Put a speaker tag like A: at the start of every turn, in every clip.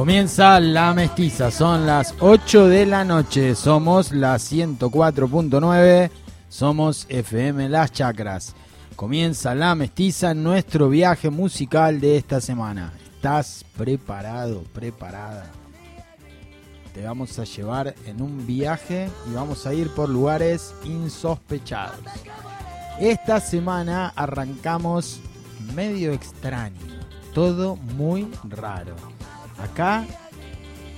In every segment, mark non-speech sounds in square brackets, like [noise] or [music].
A: Comienza la mestiza, son las 8 de la noche, somos la 104.9, somos FM Las Chacras. Comienza la mestiza, nuestro viaje musical de esta semana. ¿Estás preparado, preparada? Te vamos a llevar en un viaje y vamos a ir por lugares insospechados. Esta semana arrancamos medio extraño, todo muy raro. Acá,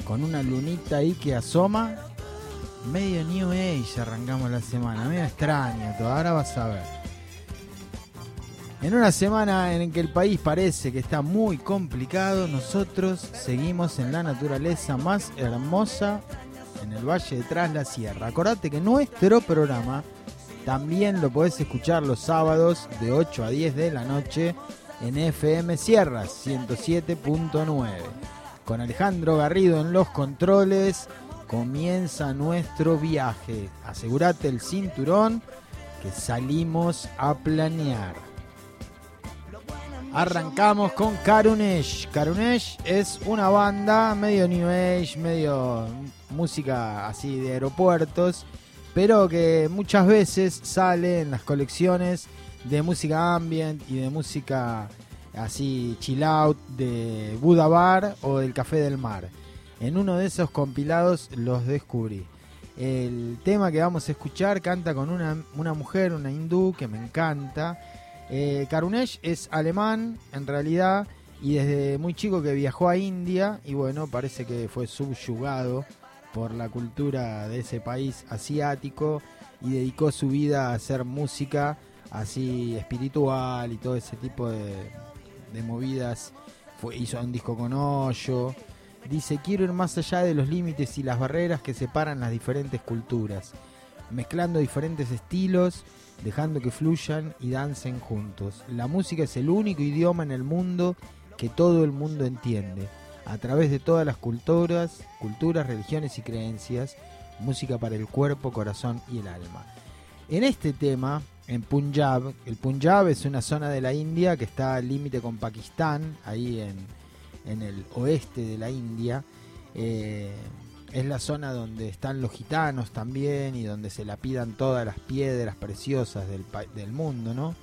A: con una lunita ahí que asoma, medio New Age arrancamos la semana, medio extraño todo, ahora vas a ver. En una semana en que el país parece que está muy complicado, nosotros seguimos en la naturaleza más hermosa en el Valle de Tras la Sierra. Acordate que nuestro programa también lo podés escuchar los sábados de 8 a 10 de la noche en FM Sierras 107.9. Con Alejandro Garrido en los controles comienza nuestro viaje. Asegúrate el cinturón que salimos a planear. Arrancamos con Karunesh. Karunesh es una banda medio New Age, medio música así de aeropuertos, pero que muchas veces sale en las colecciones de música ambient y de música así chill out de Buda Bar o del Café del Mar. En uno de esos compilados los descubrí. El tema que vamos a escuchar canta con una, una mujer, una hindú que me encanta eh, Karunesh es alemán, en realidad, y desde muy chico que viajó a India, y bueno, parece que fue subyugado por la cultura de ese país asiático y dedicó su vida a hacer música así espiritual y todo ese tipo de, movidas. Fue, hizo un disco con hoyo. Dice, quiero ir más allá de los límites y las barreras que separan las diferentes culturas, mezclando diferentes estilos dejando que fluyan y dancen juntos. La música es el único idioma en el mundo que todo el mundo entiende, a través de todas las culturas, culturas, religiones y creencias, música para el cuerpo, corazón y el alma. En este tema, en Punjab, el Punjab es una zona de la India que está al límite con Pakistán, ahí en, en, el oeste de la India. Eh, es la zona donde están los gitanos también y donde se lapidan todas las piedras preciosas del, del mundo, ¿no?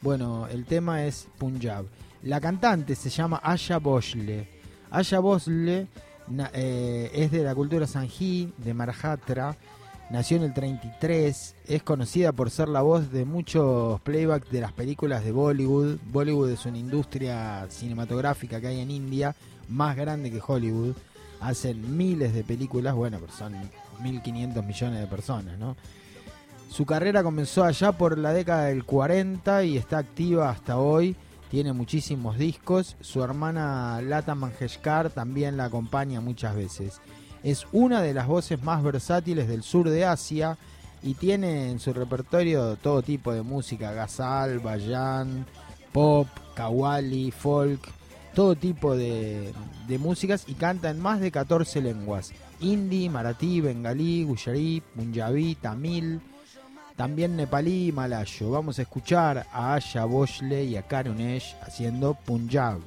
A: Bueno, el tema es Punjab. La cantante se llama Aya Bosle. Aya Bosle eh, es de la cultura Sanji, de Maharashtra. Nació en el 33. Es conocida por ser la voz de muchos playbacks de las películas de Bollywood. Bollywood es una industria cinematográfica que hay en India, más grande que Hollywood hacen miles de películas, bueno, pero son 1.500 millones de personas, ¿no? Su carrera comenzó allá por la década del 40 y está activa hasta hoy. Tiene muchísimos discos. Su hermana Lata Mangeshkar también la acompaña muchas veces. Es una de las voces más versátiles del sur de Asia y tiene en su repertorio todo tipo de música: ghazal, bayan, pop, kawali, folk, todo tipo de, músicas y canta en más de 14 lenguas. Hindi, maratí, bengalí, guyarí, punjabi, tamil, también nepalí y malayo. Vamos a escuchar a Aya Boshle y a Karunesh haciendo Punjab.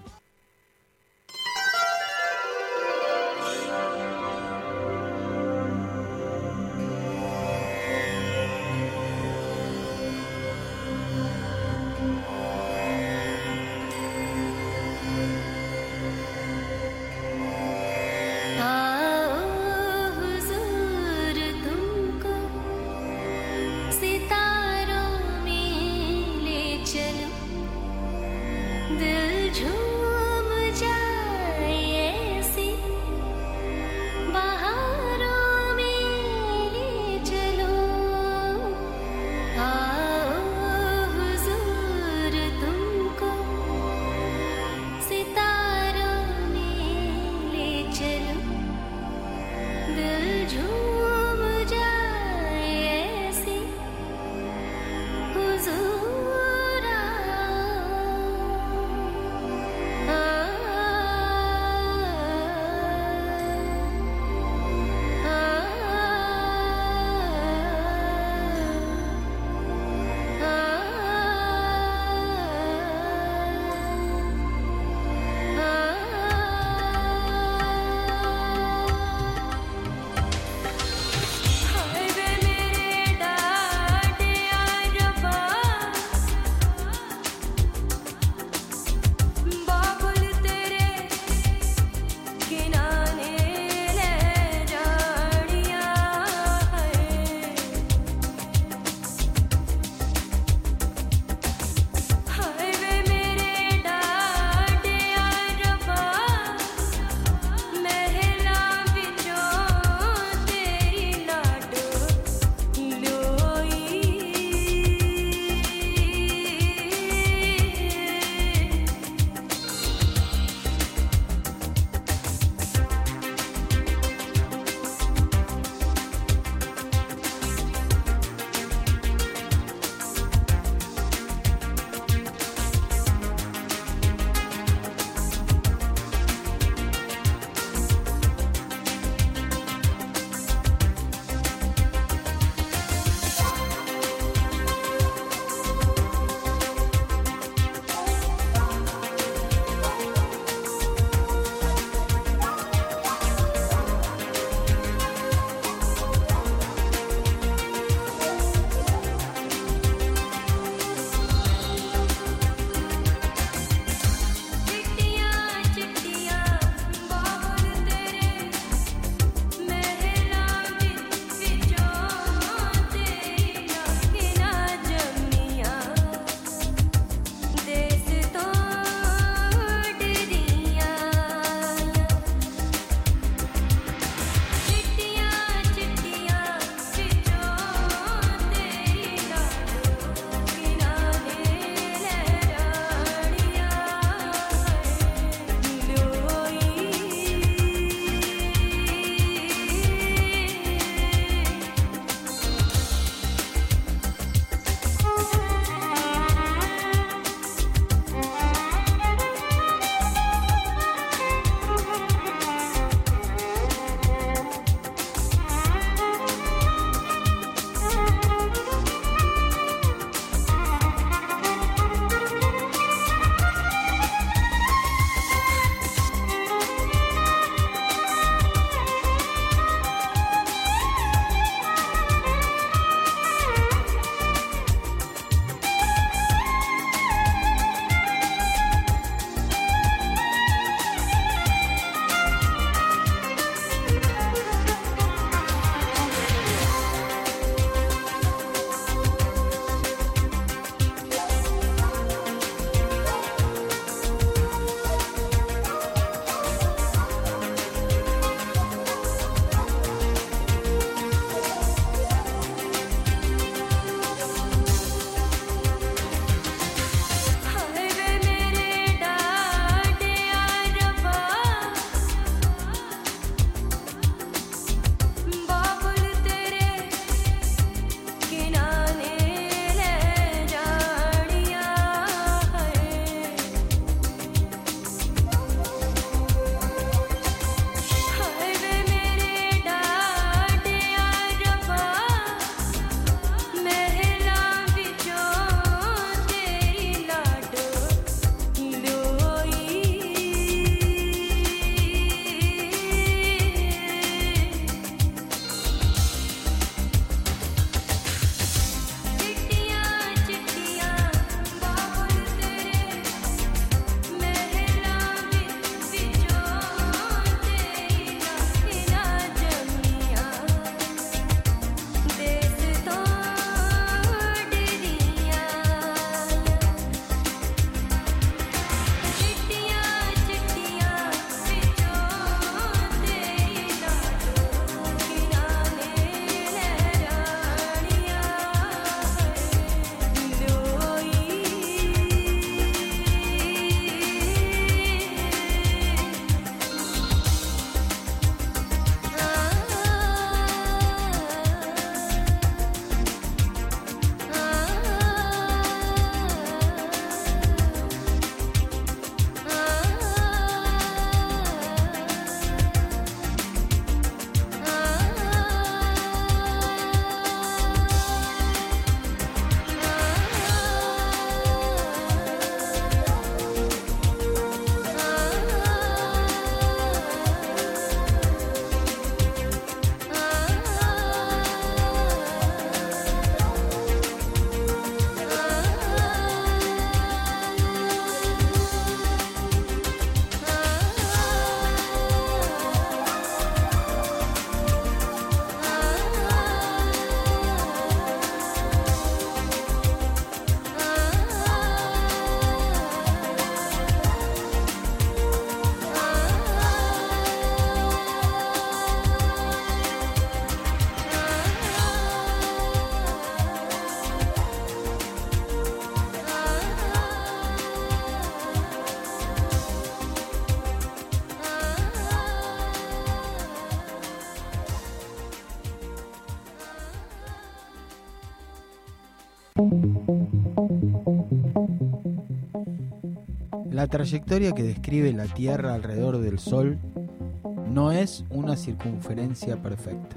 A: Trayectoria que describe la Tierra alrededor del Sol no es una circunferencia perfecta,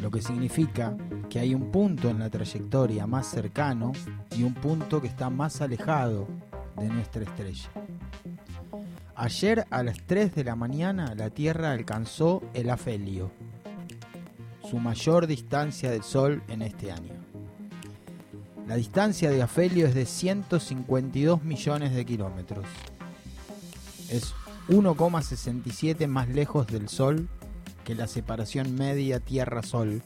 A: lo que significa que hay un punto en la trayectoria más cercano y un punto que está más alejado de nuestra estrella. Ayer a las 3 de la mañana la Tierra alcanzó el afelio, su mayor distancia del Sol en este año. La distancia de afelio es de 152 millones de kilómetros. Es 1,67 más lejos del Sol que la separación media Tierra-Sol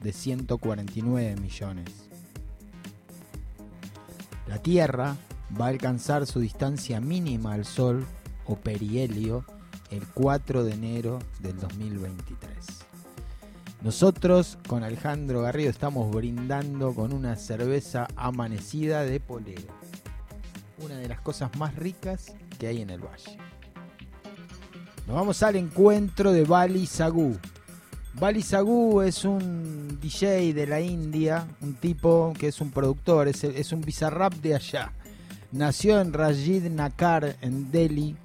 A: de 149 millones. La Tierra va a alcanzar su distancia mínima al Sol o perihelio el 4 de enero del 2023. Nosotros con Alejandro Garrido estamos brindando con una cerveza amanecida de polero, una de las cosas más ricas que hay en el valle. Nos vamos al encuentro de Bali Sagú. Bali Sagú es un DJ de la India, un tipo que es un productor, es, un bizarrap de allá. Nació en Rajid Nakar, en Delhi,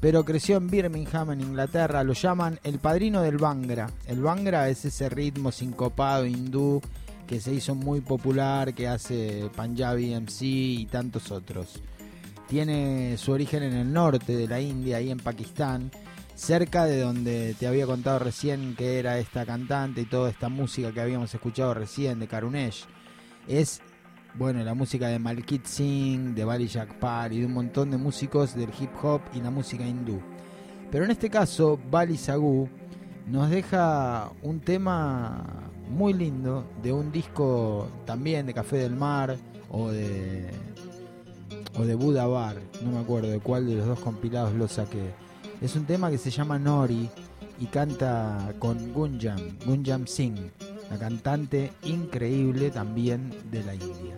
A: pero creció en Birmingham, en Inglaterra. Lo llaman el padrino del Bangra. El Bangra es ese ritmo sincopado hindú que se hizo muy popular, que hace Punjabi MC y tantos otros. Tiene su origen en el norte de la India, ahí en Pakistán cerca de donde te había contado recién que era esta cantante y toda esta música que habíamos escuchado recién de Karunesh. Es, bueno, la música de Malkit Singh, de Bali Jakpal y de un montón de músicos del hip hop y la música hindú. Pero en este caso, Bali Sagoo nos deja un tema muy lindo de un disco también de Café del Mar o de o de Buda Bar, no me acuerdo de cuál de los dos compilados lo saqué es un tema que se llama Nori y canta con Gunjam, Gunjam Singh, la cantante increíble también de la India.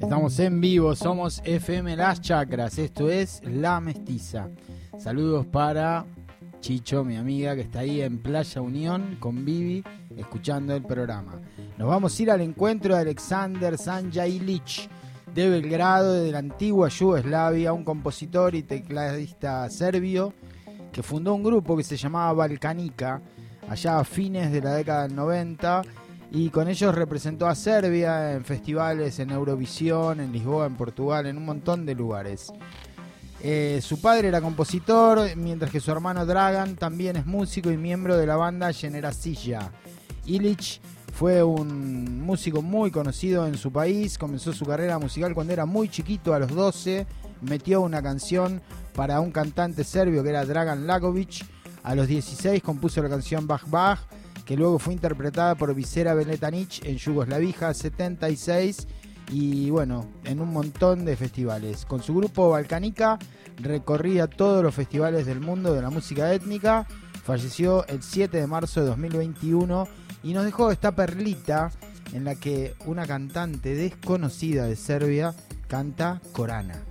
A: Estamos en vivo, somos FM Las Chacras, esto es La Mestiza. Saludos para Chicho, mi amiga, que está ahí en Playa Unión con Vivi, escuchando el programa. Nos vamos a ir al encuentro de Alexander Sanjay de Belgrado, de la antigua Yugoslavia, un compositor y tecladista serbio que fundó un grupo que se llamaba Balcanica allá a fines de la década del 90 y con ellos representó a Serbia en festivales en Eurovisión, en Lisboa, en Portugal, en un montón de lugares. Eh, su padre era compositor, mientras que su hermano Dragan también es músico y miembro de la banda Generasilla. Illich fue un músico muy conocido en su país, comenzó su carrera musical cuando era muy chiquito, a los 12, metió una canción para un cantante serbio que era Dragan Lagovic, a los 16 compuso la canción Bach Bach, que luego fue interpretada por Visera Beletanic en Yugoslavija 76 y bueno, en un montón de festivales. Con su grupo Balcanica recorría todos los festivales del mundo de la música étnica. Falleció el 7 de marzo de 2021 y nos dejó esta perlita en la que una cantante desconocida de Serbia canta Corana.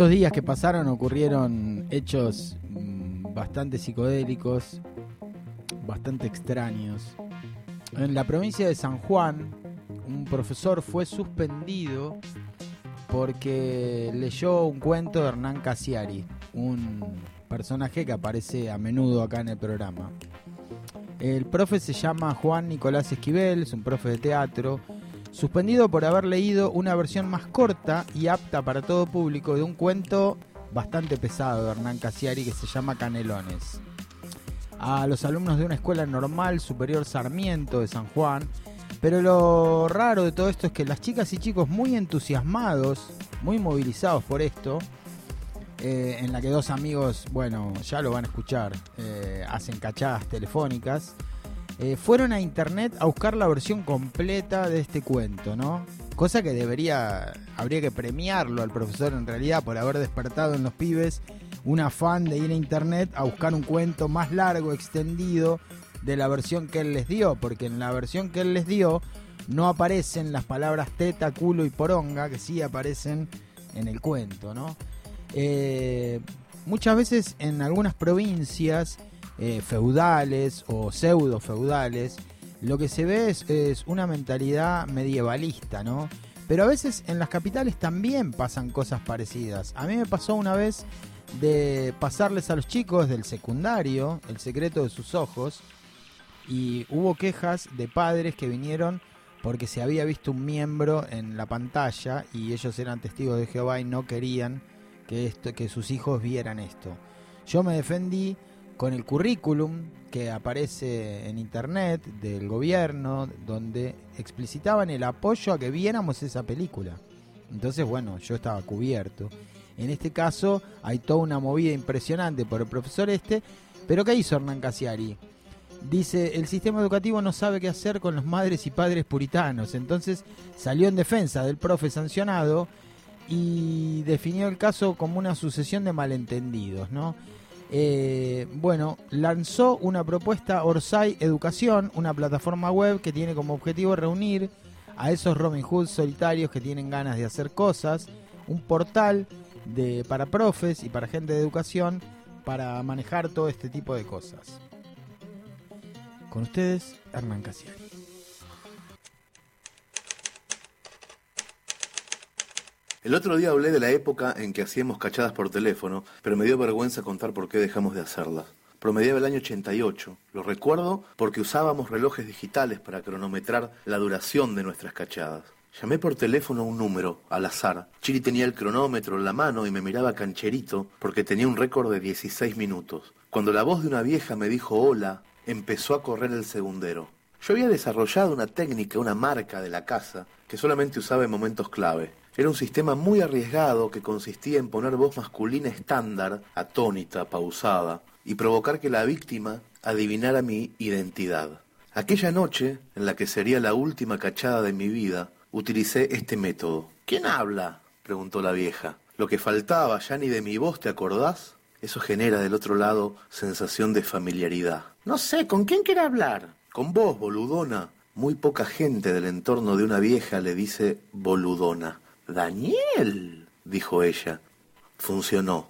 A: Estos días que pasaron ocurrieron hechos mm, bastante psicodélicos, bastante extraños. En la provincia de San Juan, un profesor fue suspendido porque leyó un cuento de Hernán Casiari, un personaje que aparece a menudo acá en el programa. El profe se llama Juan Nicolás Esquivel, es un profe de teatro, suspendido por haber leído una versión más corta y apta para todo público de un cuento bastante pesado de Hernán Casiari que se llama Canelones. A los alumnos de una escuela normal superior Sarmiento de San Juan, pero lo raro de todo esto es que las chicas y chicos muy entusiasmados, muy movilizados por esto, eh, en la que dos amigos, bueno, ya lo van a escuchar, eh, hacen cachadas telefónicas, eh, fueron a internet a buscar la versión completa de este cuento, ¿no? Cosa que debería, habría que premiarlo al profesor en realidad por haber despertado en los pibes un afán de ir a internet a buscar un cuento más largo, extendido, de la versión que él les dio, porque en la versión que él les dio no aparecen las palabras teta, culo y poronga, que sí aparecen en el cuento, ¿no? Eh, muchas veces en algunas provincias eh, feudales o pseudo feudales, lo que se ve es, una mentalidad medievalista, ¿no? Pero a veces en las capitales también pasan cosas parecidas. A mí me pasó una vez de pasarles a los chicos del secundario el secreto de sus ojos y hubo quejas de padres que vinieron porque se había visto un miembro en la pantalla y ellos eran testigos de Jehová y no querían que, esto, que sus hijos vieran esto. Yo me defendí con el currículum que aparece en internet del gobierno, donde explicitaban el apoyo a que viéramos esa película. Entonces, bueno, yo estaba cubierto. En este caso hay toda una movida impresionante por el profesor este, pero ¿qué hizo Hernán Casiari? Dice, el sistema educativo no sabe qué hacer con los madres y padres puritanos, entonces salió en defensa del profe sancionado y definió el caso como una sucesión de malentendidos, ¿no? Eh, bueno, lanzó una propuesta Orsay Educación, una plataforma web que tiene como objetivo reunir a esos Robin Hood solitarios que tienen ganas de hacer cosas, un portal de, para profes y para gente de educación para manejar todo este tipo de cosas. Con ustedes, Hernán Casiari.
B: El otro día hablé de la época en que hacíamos cachadas por teléfono, pero me dio vergüenza contar por qué dejamos de hacerlas. Promediaba el año 88. Lo recuerdo porque usábamos relojes digitales para cronometrar la duración de nuestras cachadas. Llamé por teléfono un número, al azar. Chiri tenía el cronómetro en la mano y me miraba cancherito porque tenía un récord de 16 minutos. Cuando la voz de una vieja me dijo hola, empezó a correr el segundero. Yo había desarrollado una técnica, una marca de la casa, que solamente usaba en momentos clave. Era un sistema muy arriesgado que consistía en poner voz masculina estándar, atónita, pausada, y provocar que la víctima adivinara mi identidad. Aquella noche, en la que sería la última cachada de mi vida, utilicé este método. ¿Quién habla? preguntó la vieja. Lo que faltaba ya ni de mi voz, ¿te acordás? Eso genera del otro lado sensación de familiaridad. No sé, ¿con quién quiere hablar? Con vos, boludona. Muy poca gente del entorno de una vieja le dice boludona. Daniel, dijo ella. Funcionó.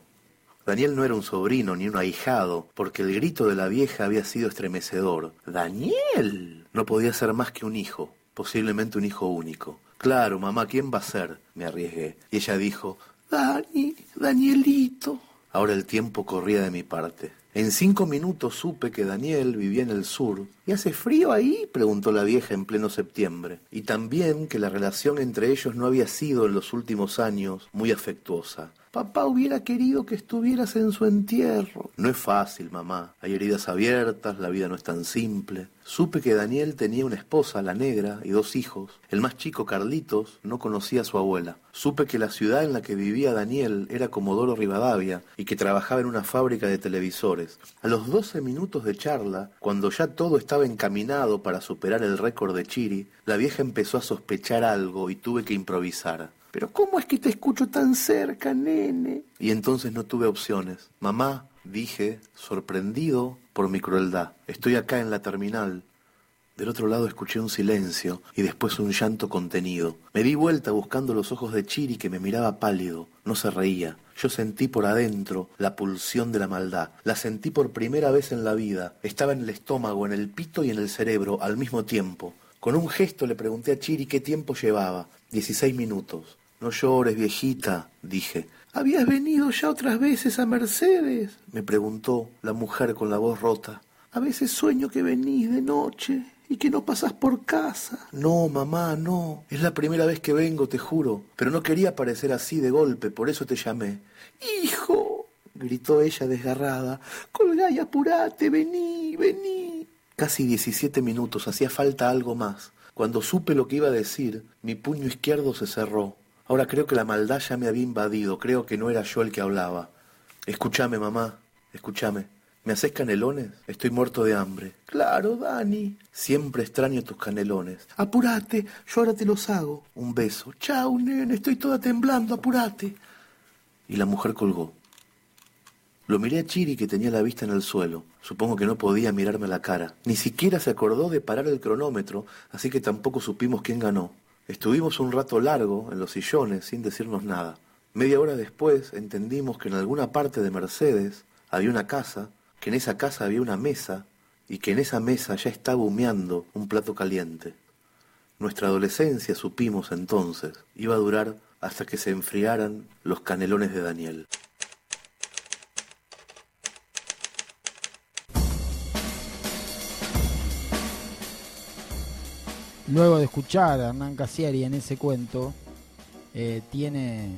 B: Daniel no era un sobrino ni un ahijado, porque el grito de la vieja había sido estremecedor. Daniel. No podía ser más que un hijo, posiblemente un hijo único. Claro, mamá, ¿quién va a ser? me arriesgué. Y ella dijo, Dani, Danielito. Ahora el tiempo corría de mi parte. En cinco minutos supe que Daniel vivía en el sur. ¿Y hace frío ahí? preguntó la vieja en pleno septiembre. Y también que la relación entre ellos no había sido en los últimos años muy afectuosa. Papá hubiera querido que estuvieras en su entierro. No es fácil, mamá. Hay heridas abiertas, la vida no es tan simple. Supe que Daniel tenía una esposa, la negra, y dos hijos. El más chico, Carlitos, no conocía a su abuela. Supe que la ciudad en la que vivía Daniel era Comodoro Rivadavia y que trabajaba en una fábrica de televisores. A los doce minutos de charla, cuando ya todo estaba encaminado para superar el récord de Chiri, la vieja empezó a sospechar algo y tuve que improvisar. Pero ¿cómo es que te escucho tan cerca, nene? Y entonces no tuve opciones. Mamá, dije, sorprendido por mi crueldad. Estoy acá en la terminal. Del otro lado escuché un silencio y después un llanto contenido. Me di vuelta buscando los ojos de Chiri que me miraba pálido. No se reía. Yo sentí por adentro la pulsión de la maldad. La sentí por primera vez en la vida. Estaba en el estómago, en el pito y en el cerebro al mismo tiempo. Con un gesto le pregunté a Chiri qué tiempo llevaba. Dieciséis minutos. No llores, viejita, dije. ¿Habías venido ya otras veces a Mercedes? me preguntó la mujer con la voz rota. A veces sueño que venís de noche y que no pasás por casa. No, mamá, no. Es la primera vez que vengo, te juro. Pero no quería parecer así de golpe, por eso te llamé. Hijo, gritó ella desgarrada. Colgá y apurate, vení, vení. Casi diecisiete minutos, hacía falta algo más. Cuando supe lo que iba a decir, mi puño izquierdo se cerró. Ahora creo que la maldad ya me había invadido, creo que no era yo el que hablaba. Escúchame, mamá, escúchame. ¿Me haces canelones? Estoy muerto de hambre. Claro, Dani. Siempre extraño tus canelones. Apúrate, yo ahora te los hago. Un beso. Chau, nene, estoy toda temblando, apúrate. Y la mujer colgó. Lo miré a Chiri que tenía la vista en el suelo. Supongo que no podía mirarme a la cara. Ni siquiera se acordó de parar el cronómetro, así que tampoco supimos quién ganó. Estuvimos un rato largo en los sillones sin decirnos nada. Media hora después entendimos que en alguna parte de Mercedes había una casa, que en esa casa había una mesa y que en esa mesa ya estaba humeando un plato caliente. Nuestra adolescencia, supimos entonces, iba a durar hasta que se enfriaran los canelones de Daniel.
A: Luego de escuchar a Hernán Casieri en ese cuento, eh, tiene,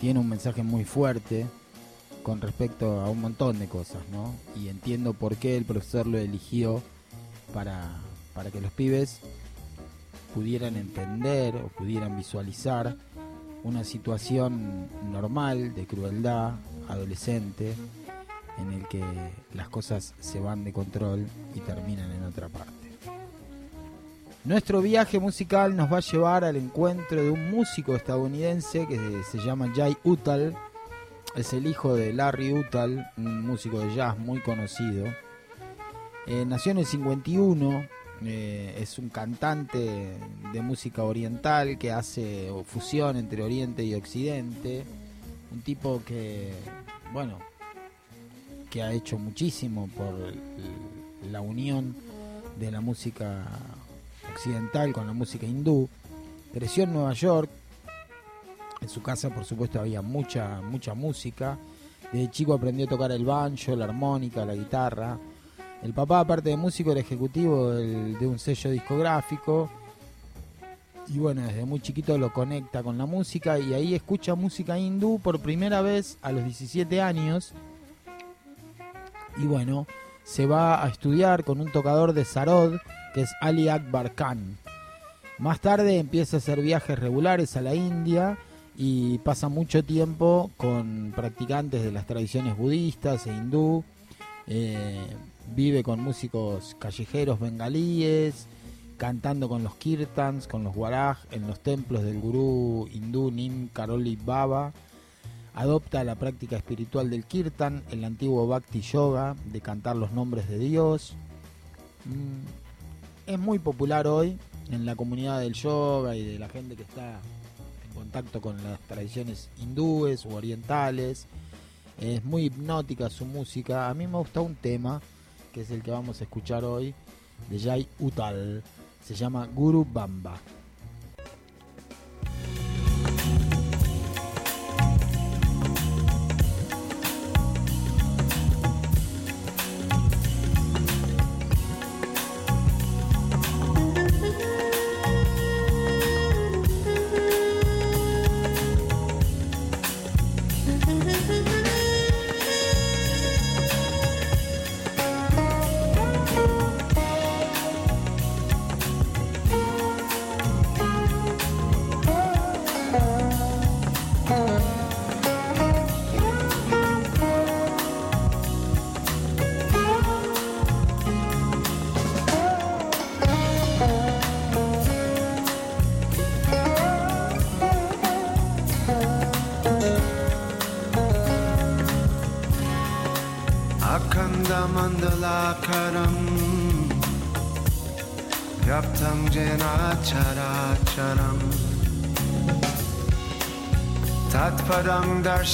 A: tiene un mensaje muy fuerte con respecto a un montón de cosas, ¿no? Y entiendo por qué el profesor lo eligió para, para que los pibes pudieran entender o pudieran visualizar una situación normal de crueldad adolescente en el que las cosas se van de control y terminan en otra parte. Nuestro viaje musical nos va a llevar al encuentro de un músico estadounidense que se llama Jay Utal. Es el hijo de Larry Utal, un músico de jazz muy conocido. Eh, nació en el 51, eh, es un cantante de música oriental que hace fusión entre Oriente y Occidente. Un tipo que, bueno, que ha hecho muchísimo por la unión de la música occidental con la música hindú. Creció en Nueva York. En su casa, por supuesto, había mucha, mucha música. Desde chico aprendió a tocar el banjo, la armónica, la guitarra. El papá, aparte de músico, era ejecutivo de un sello discográfico. Y bueno, desde muy chiquito lo conecta con la música y ahí escucha música hindú por primera vez a los 17 años. Y bueno, se va a estudiar con un tocador de sarod que es Ali Akbar Khan. Más tarde empieza a hacer viajes regulares a la India y pasa mucho tiempo con practicantes de las tradiciones budistas e hindú. Eh, vive con músicos callejeros bengalíes, cantando con los kirtans, con los waraj en los templos del gurú hindú Nim Karoli Baba. Adopta la práctica espiritual del kirtan, el antiguo bhakti yoga, de cantar los nombres de Dios. Mm, es muy popular hoy en la comunidad del yoga y de la gente que está en contacto con las tradiciones hindúes o orientales. Es muy hipnótica su música. A mí me gusta un tema, que es el que vamos a escuchar hoy, de Jai Utal. Se llama Guru Bamba.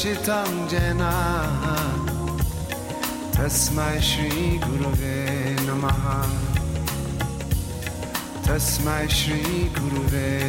C: Shitam Jena. Tasmai Shri Guruve Namaha. Tasmai Shri Guruve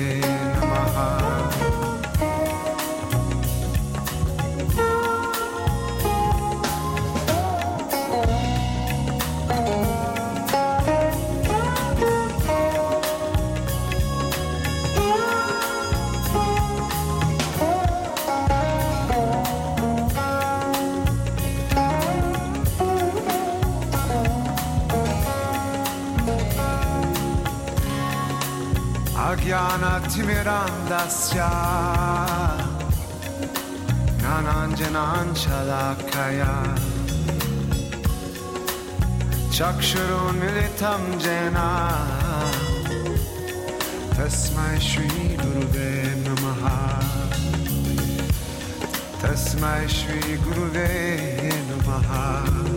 C: Dasya Nanan Janan Shalakaya Chakshuru Militam Jena. Tasmai Shri Guruve Namaha. Tasmai Shri Guruve Namaha.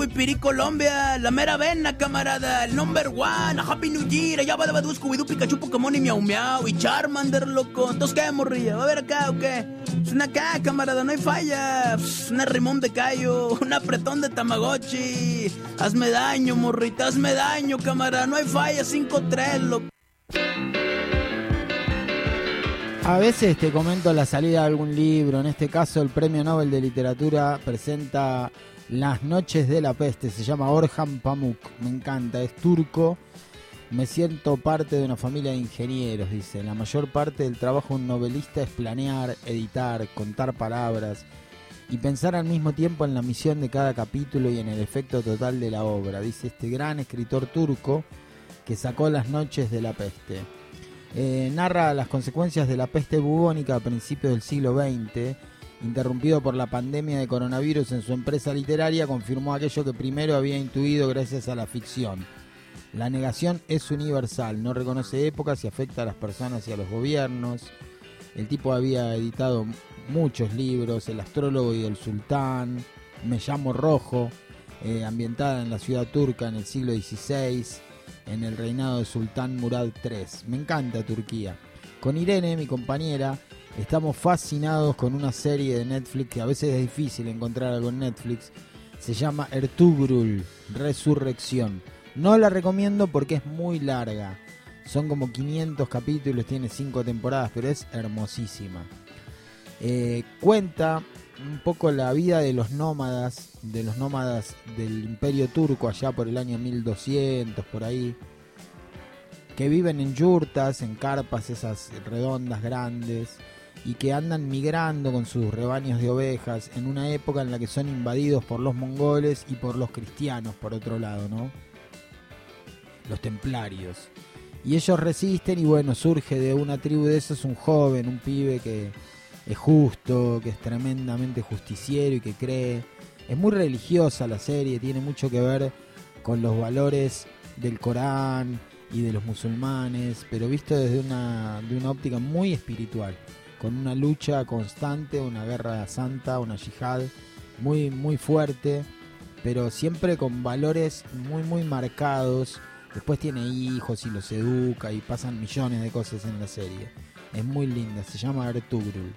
D: Wipiri Colombia, la mera vena, camarada, el number one, a Happy New Year, allá va de Badu, Scooby-Doo, Pikachu, Pokémon y Miau Miau, y Charmander, loco. Entonces, ¿qué, morrilla? ¿Va a ver acá o qué? Es una acá, camarada, no hay falla. Pss, una rimón de callo, [laughs] un apretón de Tamagotchi. Hazme daño, morrita, hazme daño, camarada, no hay falla, 5-3, loco.
A: A veces te comento la salida de algún libro, en este caso el Premio Nobel de Literatura presenta Las Noches de la Peste, se llama Orhan Pamuk, me encanta, es turco, me siento parte de una familia de ingenieros, dice, la mayor parte del trabajo de un novelista es planear, editar, contar palabras y pensar al mismo tiempo en la misión de cada capítulo y en el efecto total de la obra, dice este gran escritor turco que sacó Las Noches de la Peste. Eh, narra las consecuencias de la peste bubónica a principios del siglo XX, interrumpido por la pandemia de coronavirus en su empresa literaria, confirmó aquello que primero había intuido gracias a la ficción. La negación es universal, no reconoce épocas y afecta a las personas y a los gobiernos. El tipo había editado muchos libros, El astrólogo y el sultán, Me llamo Rojo, eh, ambientada en la ciudad turca en el siglo XVI, en el reinado de Sultán Murad III. Me encanta Turquía. Con Irene, mi compañera, estamos fascinados con una serie de Netflix que a veces es difícil encontrar algo en Netflix. Se llama Ertugrul, Resurrección. No la recomiendo porque es muy larga. Son como 500 capítulos, tiene 5 temporadas, pero es hermosísima. Eh, cuenta un poco la vida de los nómadas, de los nómadas del imperio turco allá por el año 1200, por ahí, que viven en yurtas, en carpas esas redondas grandes, y que andan migrando con sus rebaños de ovejas en una época en la que son invadidos por los mongoles y por los cristianos, por otro lado, ¿no? Los templarios. Y ellos resisten y bueno, surge de una tribu de esos un joven, un pibe que es justo, que es tremendamente justiciero y que cree. Es muy religiosa la serie, tiene mucho que ver con los valores del Corán y de los musulmanes, pero visto desde una, de una óptica muy espiritual, con una lucha constante, una guerra santa, una yihad muy, muy fuerte, pero siempre con valores muy, muy marcados. Después tiene hijos y los educa y pasan millones de cosas en la serie. Es muy linda, se llama Ertugrul.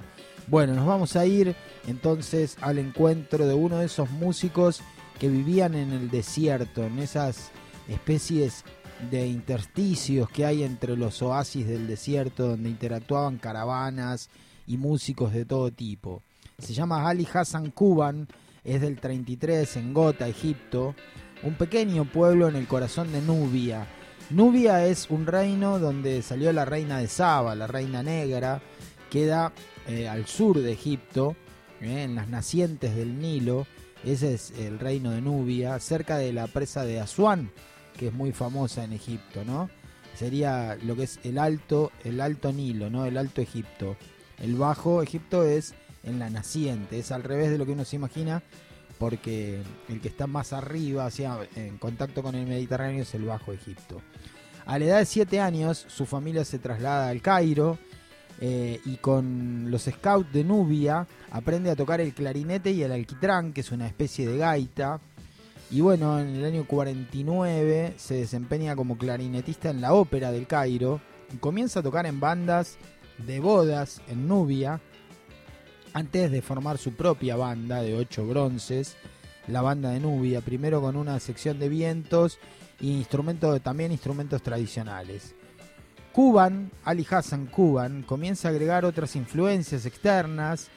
A: Bueno, nos vamos a ir entonces al encuentro de uno de esos músicos que vivían en el desierto, en esas especies de intersticios que hay entre los oasis del desierto donde interactuaban caravanas y músicos de todo tipo. Se llama Ali Hassan Kuban, es del 33 en Gota, Egipto, un pequeño pueblo en el corazón de Nubia. Nubia es un reino donde salió la reina de Saba, la reina negra, queda eh, al sur de Egipto, eh, en las nacientes del Nilo, ese es el reino de Nubia, cerca de la presa de Asuán, que es muy famosa en Egipto, ¿no? Sería lo que es el alto, el alto Nilo, ¿no? El alto Egipto. El bajo Egipto es en la naciente, es al revés de lo que uno se imagina, porque el que está más arriba, hacia, en contacto con el Mediterráneo, es el bajo Egipto. A la edad de 7 años, su familia se traslada al Cairo eh, y con los scouts de Nubia aprende a tocar el clarinete y el alquitrán, que es una especie de gaita. Y bueno, en el año 49 se desempeña como clarinetista en la ópera del Cairo y comienza a tocar en bandas de bodas en Nubia antes de formar su propia banda de ocho bronces, la banda de Nubia, primero con una sección de vientos e instrumentos, también instrumentos tradicionales. Cuban, Ali Hassan Cuban, comienza a agregar otras influencias externas,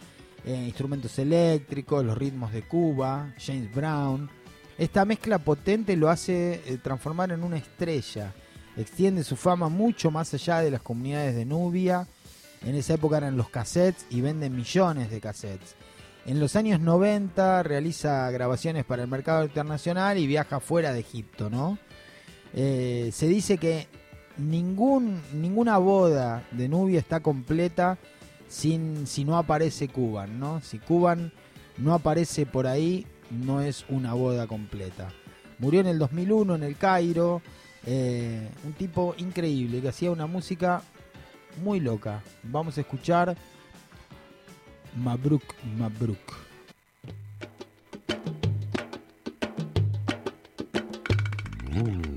A: eh, instrumentos eléctricos, los ritmos de Cuba, James Brown. Esta mezcla potente lo hace eh, transformar en una estrella. Extiende su fama mucho más allá de las comunidades de Nubia. En esa época eran los cassettes y venden millones de cassettes. En los años 90 realiza grabaciones para el mercado internacional y viaja fuera de Egipto, ¿no? Eh, se dice que ningún, ninguna boda de Nubia está completa sin, si no aparece Cuban, ¿no? Si Cuban no aparece por ahí, no es una boda completa. Murió en el 2001 en el Cairo, eh, un tipo increíble que hacía una música muy loca. Vamos a escuchar Mabruk Mabruk. Mm.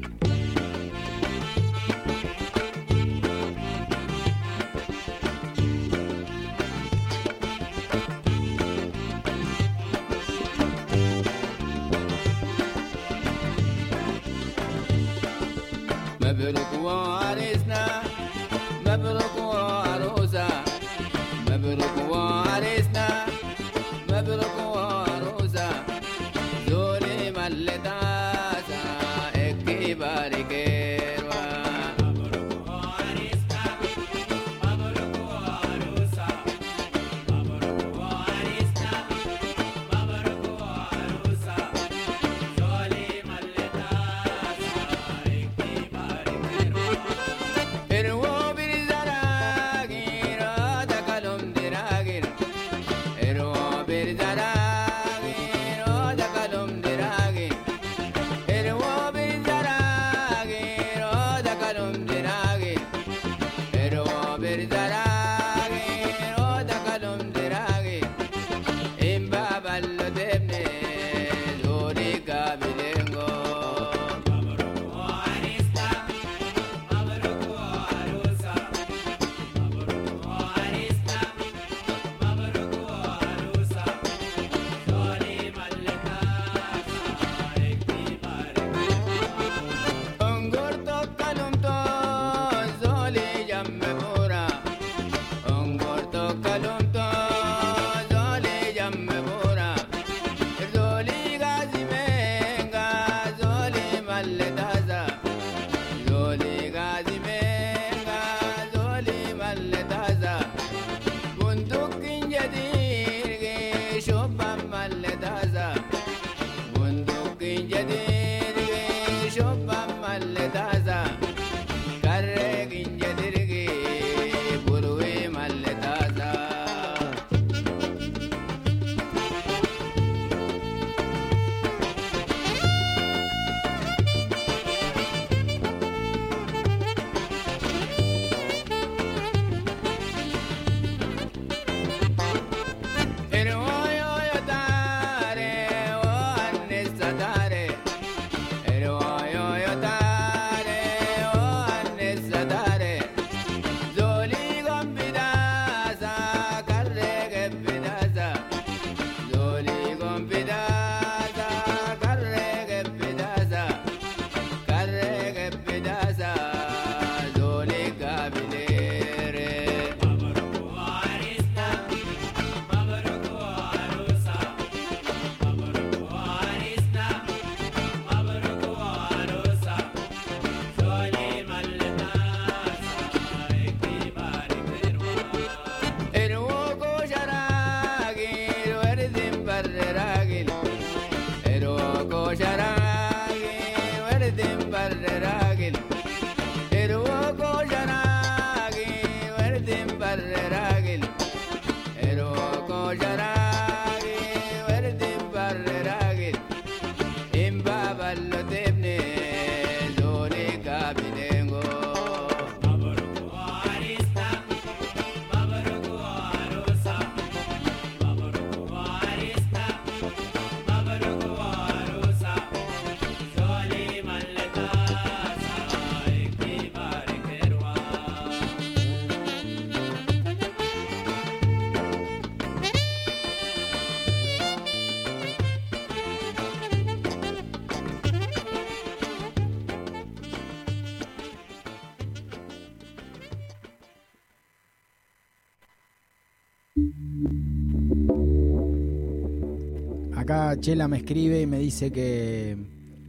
A: Chela me escribe y me dice que,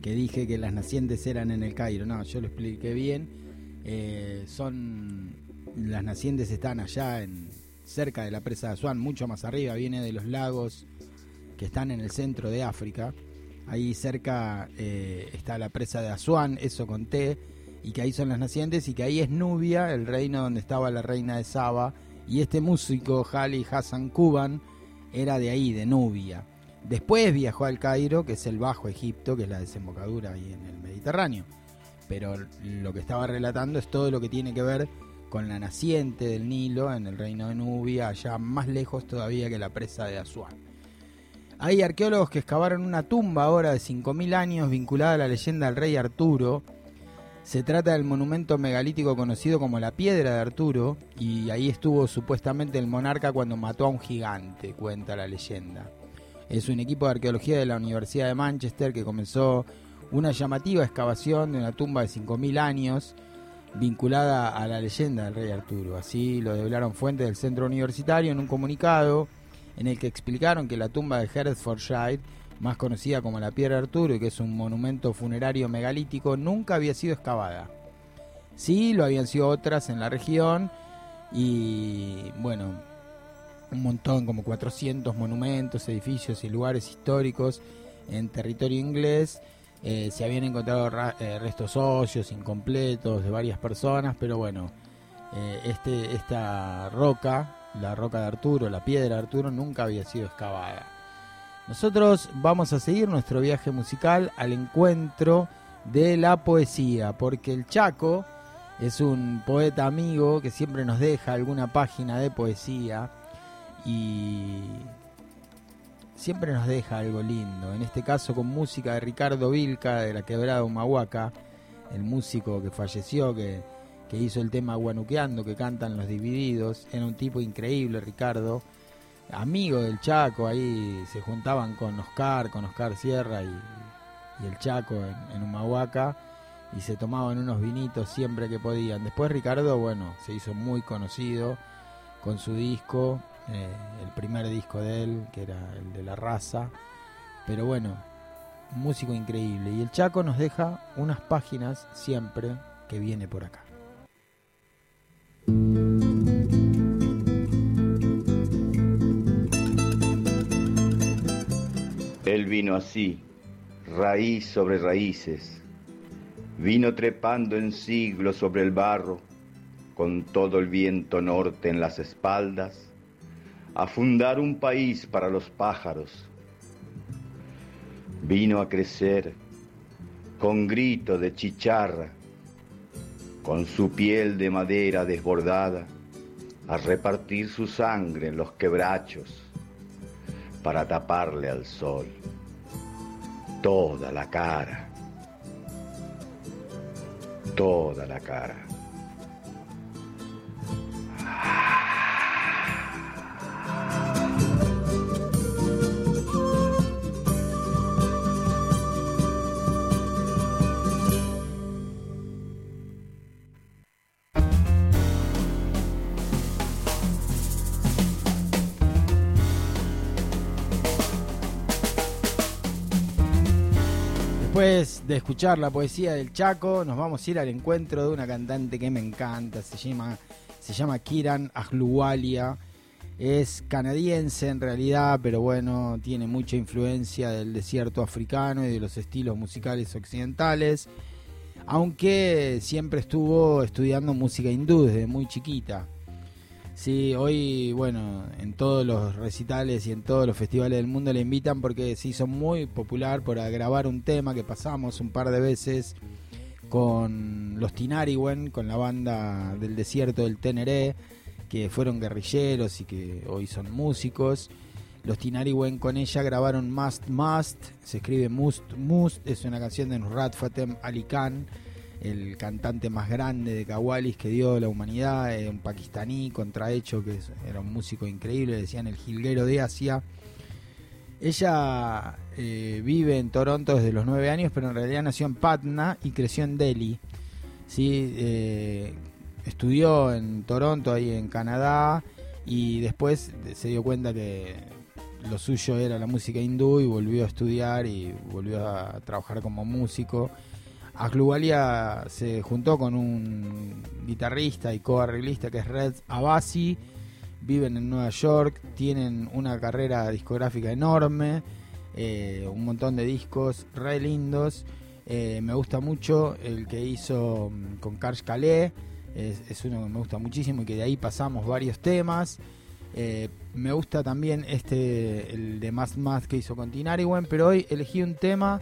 A: que dije que las nacientes eran en el Cairo. No, yo lo expliqué bien. Eh, son las nacientes están allá en cerca de la presa de Asuán, mucho más arriba, viene de los lagos que están en el centro de África. Ahí cerca eh, está la presa de Asuán, eso conté, y que ahí son las nacientes y que ahí es Nubia, el reino donde estaba la reina de Saba, y este músico, Hali Hassan Kuban, era de ahí, de Nubia. Después viajó al Cairo, que es el Bajo Egipto, que es la desembocadura ahí en el Mediterráneo. Pero lo que estaba relatando es todo lo que tiene que ver con la naciente del Nilo en el reino de Nubia, allá más lejos todavía que la presa de Asuán. Hay arqueólogos que excavaron una tumba ahora de 5.000 años vinculada a la leyenda del rey Arturo. Se trata del monumento megalítico conocido como la Piedra de Arturo y ahí estuvo supuestamente el monarca cuando mató a un gigante, cuenta la leyenda. Es un equipo de arqueología de la Universidad de Manchester que comenzó una llamativa excavación de una tumba de 5.000 años vinculada a la leyenda del rey Arturo. Así lo develaron fuentes del centro universitario en un comunicado en el que explicaron que la tumba de Hertfordshire, más conocida como la Piedra Arturo y que es un monumento funerario megalítico, nunca había sido excavada. Sí, lo habían sido otras en la región y bueno, un montón, como 400 monumentos, edificios y lugares históricos en territorio inglés. Eh, se habían encontrado ra- eh, restos óseos incompletos de varias personas, pero bueno, eh, este, esta roca, la roca de Arturo, la piedra de Arturo, nunca había sido excavada. Nosotros vamos a seguir nuestro viaje musical al encuentro de la poesía, porque el Chaco es un poeta amigo que siempre nos deja alguna página de poesía y siempre nos deja algo lindo. En este caso con música de Ricardo Vilca de la Quebrada Humahuaca, el músico que falleció, que, que hizo el tema Guanuqueando, que cantan los divididos. Era un tipo increíble, Ricardo. Amigo del Chaco, ahí se juntaban con Oscar, con Oscar Sierra y, y el Chaco en, en Humahuaca y se tomaban unos vinitos siempre que podían. Después Ricardo, bueno, se hizo muy conocido con su disco, eh, el primer disco de él, que era el de La Raza. Pero bueno, músico increíble. Y el Chaco nos deja unas páginas siempre que viene por acá.
E: Él vino así, raíz sobre raíces, vino trepando en siglos sobre el barro, con todo el viento norte en las espaldas, a fundar un país para los pájaros. Vino a crecer con grito de chicharra, con su piel de madera desbordada, a repartir su sangre en los quebrachos para taparle al sol toda la cara, toda la cara.
A: De escuchar la poesía del Chaco, nos vamos a ir al encuentro de una cantante que me encanta, se llama, se llama Kiran Ahluwalia. Es canadiense en realidad, pero bueno, tiene mucha influencia del desierto africano y de los estilos musicales occidentales. Aunque siempre estuvo estudiando música hindú desde muy chiquita. Sí, hoy, bueno, en todos los recitales y en todos los festivales del mundo le invitan porque se hizo muy popular por grabar un tema que pasamos un par de veces con los Tinariwen, con la banda del desierto del Teneré, que fueron guerrilleros y que hoy son músicos. Los Tinariwen con ella grabaron Must Must, se escribe Must Must, es una canción de Nusrat Fatem Ali Khan, el cantante más grande de Kawalis que dio la humanidad, eh, un pakistaní contrahecho que era un músico increíble, le decían el jilguero de Asia. Ella eh, vive en Toronto desde los nueve años, pero en realidad nació en Patna y creció en Delhi. ¿sí? Eh, estudió en Toronto, ahí en Canadá, y después se dio cuenta que lo suyo era la música hindú y volvió a estudiar y volvió a trabajar como músico. Ahluwalia se juntó con un guitarrista y co-arreglista que es Red Abasi, viven en Nueva York, tienen una carrera discográfica enorme, eh, un montón de discos re lindos. Eh, me gusta mucho el que hizo mm, con Karsh Calais, es, es uno que me gusta muchísimo y que de ahí pasamos varios temas. Eh, me gusta también este, el de Más Más que hizo con Tinariwen, pero hoy elegí un tema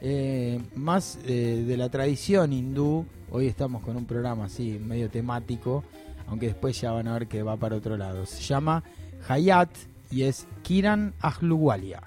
A: eh, más eh, de la tradición hindú. Hoy estamos con un programa así, medio temático, aunque después ya van a ver que va para otro lado. Se llama Hayat y es Kiran Ahluwalia.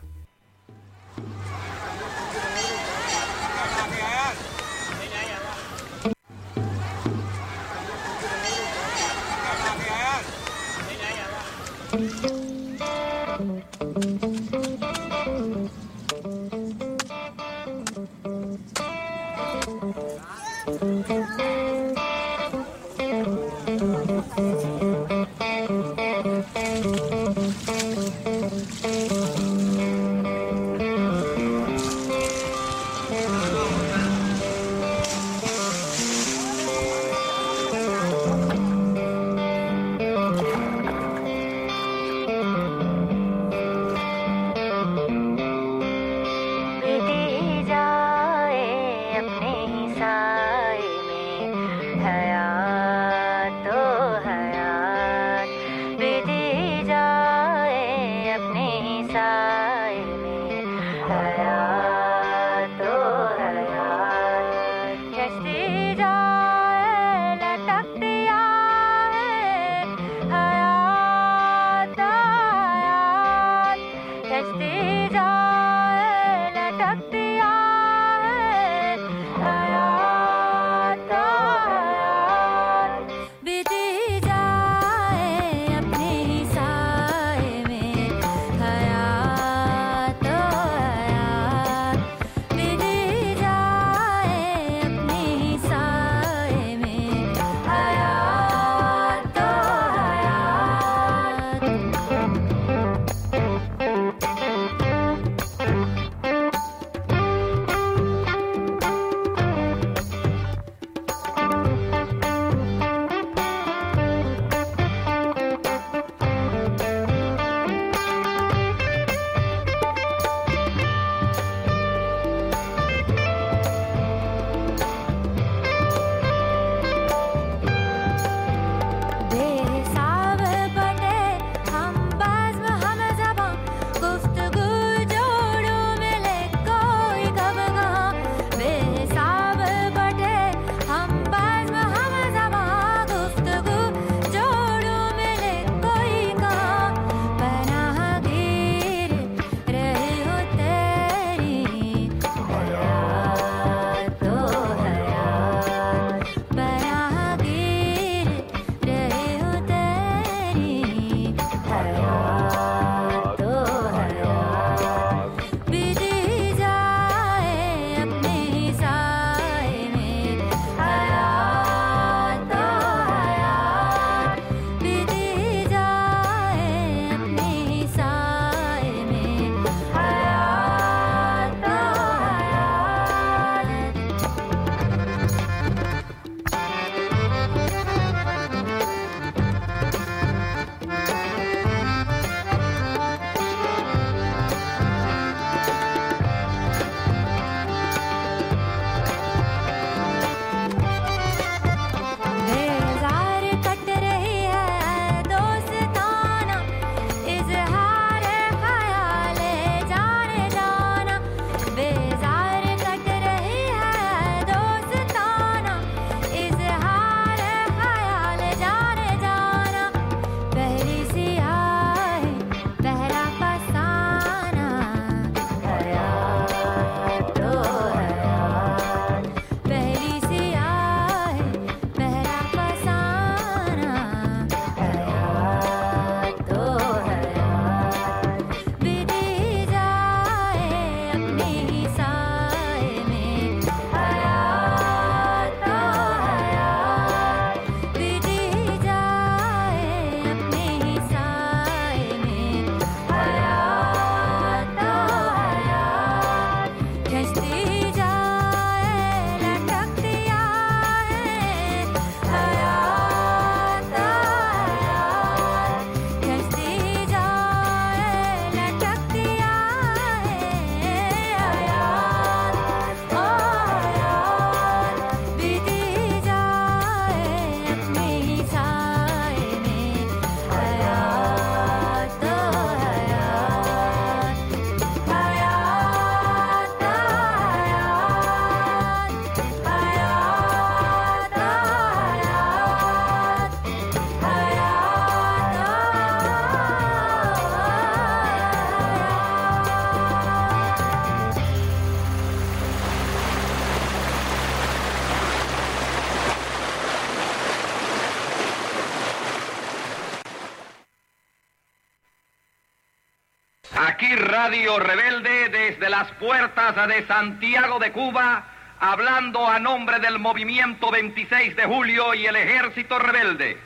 F: Radio Rebelde desde las puertas de Santiago de Cuba, hablando a nombre del movimiento 26 de julio y el ejército rebelde.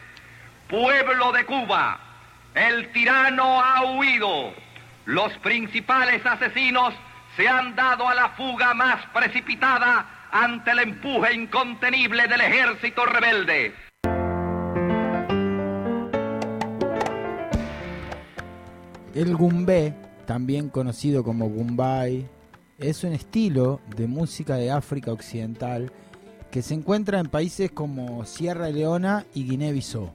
F: Pueblo de Cuba, el tirano ha huido. Los principales asesinos se han dado a la fuga más precipitada ante el empuje incontenible del ejército rebelde.
A: El gumbé, también conocido como gumbay, es un estilo de música de África Occidental que se encuentra en países como Sierra Leona y Guinea-Bissau.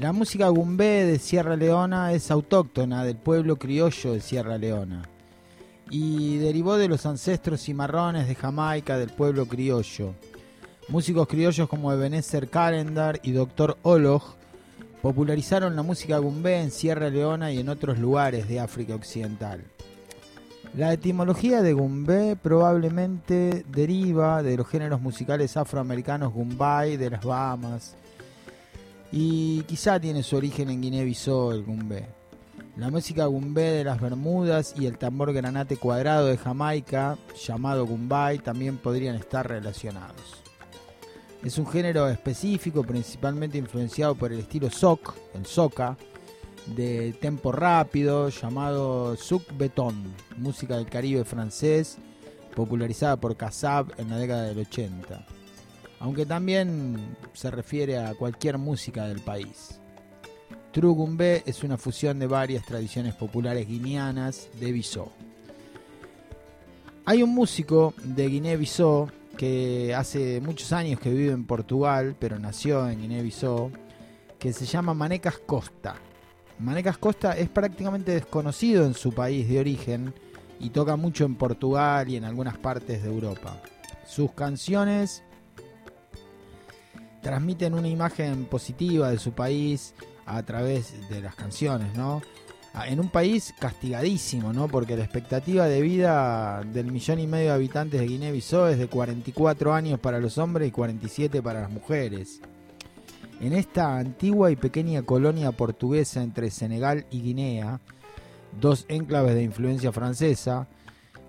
A: La música gumbé de Sierra Leona es autóctona del pueblo criollo de Sierra Leona y derivó de los ancestros cimarrones de Jamaica del pueblo criollo. Músicos criollos como Ebenezer Calendar y Dr. Oloj popularizaron la música gumbé en Sierra Leona y en otros lugares de África Occidental. La etimología de gumbé probablemente deriva de los géneros musicales afroamericanos gumbay de las Bahamas y quizá tiene su origen en Guinea-Bissau el gumbé. La música gumbé de las Bermudas y el tambor granate cuadrado de Jamaica, llamado gumbay, también podrían estar relacionados. Es un género específico, principalmente influenciado por el estilo soc, el soca, de tempo rápido, llamado souk beton, música del Caribe francés, popularizada por Kassab en la década del 80. Aunque también se refiere a cualquier música del país. True Gumbé es una fusión de varias tradiciones populares guineanas de Bissau. Hay un músico de Guinea-Bissau que hace muchos años que vive en Portugal, pero nació en Guinea-Bissau, que se llama Manecas Costa. Manecas Costa es prácticamente desconocido en su país de origen y toca mucho en Portugal y en algunas partes de Europa. Sus canciones transmiten una imagen positiva de su país a través de las canciones, ¿no? En un país castigadísimo, ¿no? Porque la expectativa de vida del millón y medio de habitantes de Guinea-Bissau es de 44 años para los hombres y 47 para las mujeres. En esta antigua y pequeña colonia portuguesa entre Senegal y Guinea, dos enclaves de influencia francesa,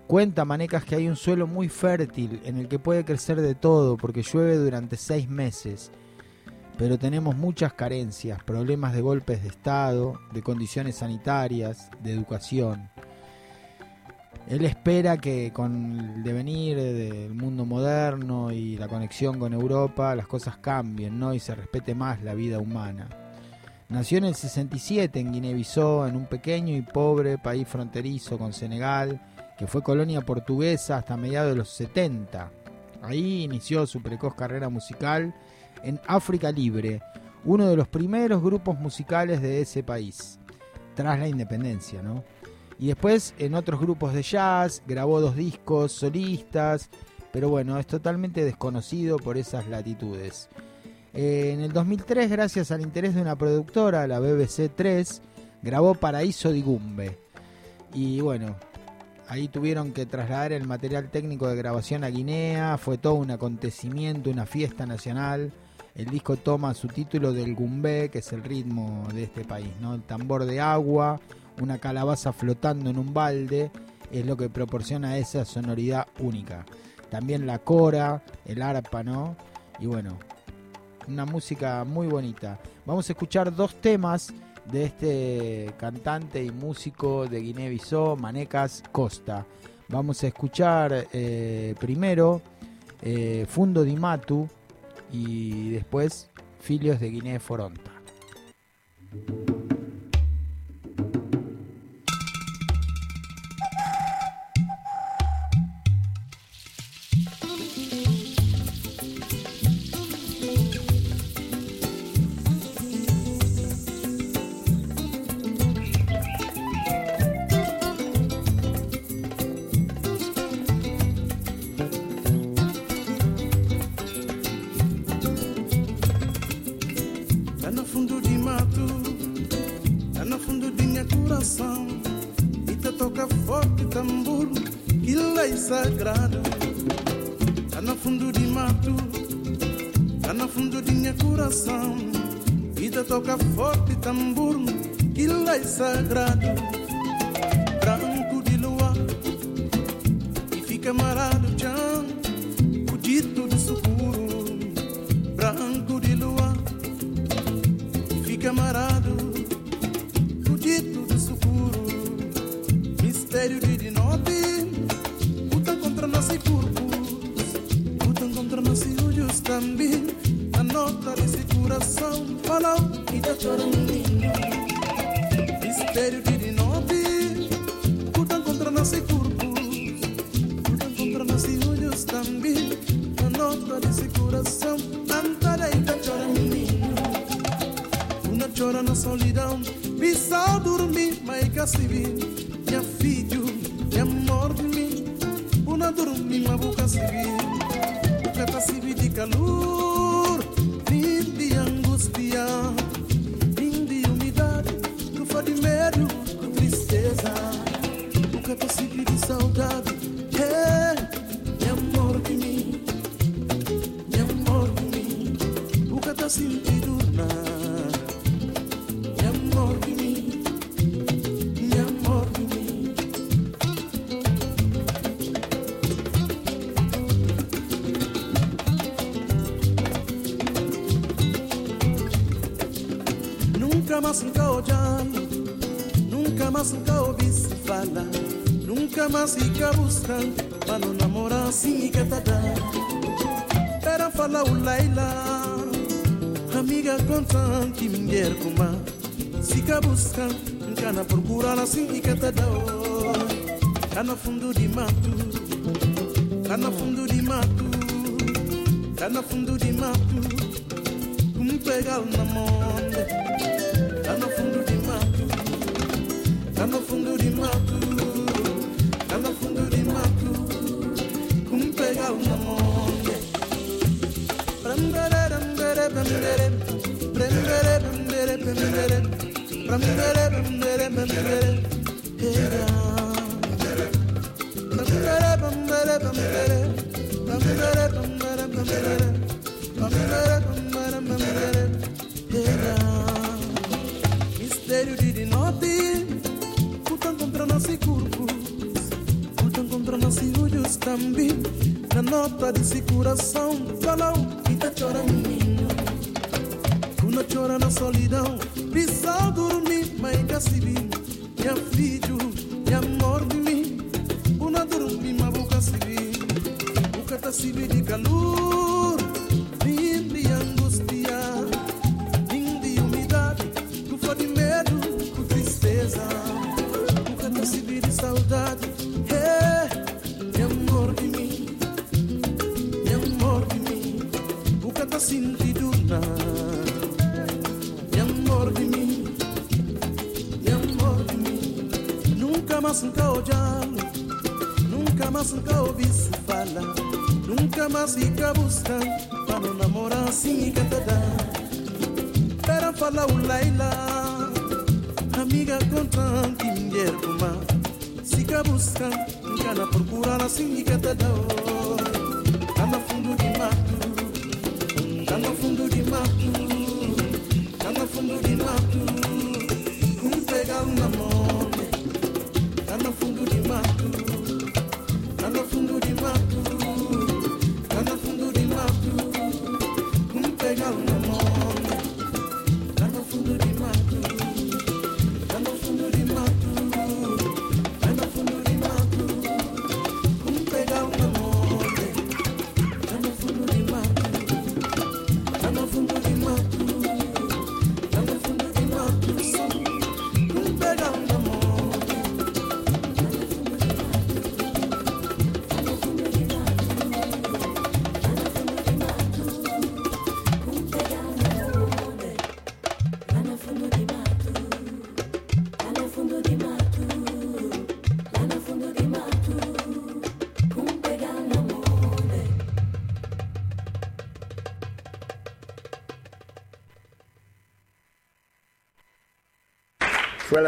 A: cuenta Manecas que hay un suelo muy fértil en el que puede crecer de todo porque llueve durante seis meses pero tenemos muchas carencias, problemas de golpes de Estado, de condiciones sanitarias, de educación. Él espera que con el devenir del mundo moderno y la conexión con Europa las cosas cambien ¿no? y se respete más la vida humana. Nació en el 67 en Guinea-Bissau, en un pequeño y pobre país fronterizo con Senegal, que fue colonia portuguesa hasta mediados de los 70. Ahí inició su precoz carrera musical en África Libre, uno de los primeros grupos musicales de ese país, tras la independencia, ¿no? Y después en otros grupos de jazz, grabó dos discos solistas, pero bueno, es totalmente desconocido por esas latitudes. Eh, en el 2003, gracias al interés de una productora, la BBC 3, grabó Paraíso di Gumbe. Y bueno, ahí tuvieron que trasladar el material técnico de grabación a Guinea, fue todo un acontecimiento, una fiesta nacional. El disco toma su título del gumbé, que es el ritmo de este país, ¿no? El tambor de agua, una calabaza flotando en un balde, es lo que proporciona esa sonoridad única. También la cora, el arpa, ¿no? Y bueno, una música muy bonita. Vamos a escuchar dos temas de este cantante y músico de Guinea-Bissau, Manecas Costa. Vamos a escuchar eh, primero eh, Fundo di Matu y después Filios de Guinea Foronta.
G: Fica buscando, para não namorar assim que tá dando. Era falar o Laila. Amiga contante, mulher kuma Siga buscando, cana procurar assim e que te dá Cá no fundo de mato Cá no fundo de mato Cá no fundo de mato Como pegar na monde Cá no fundo de mato Cá Mistério de de noite, lutam contra nossos corpos, lutam contra nossos olhos também. Na nota desse coração, falam e tá chorando uma chora na solidão. Prisa dormir, mãe cacibi assim Minha filho, minha amor de mim. Una dormir, se boca O Boca tá cibi de
H: calor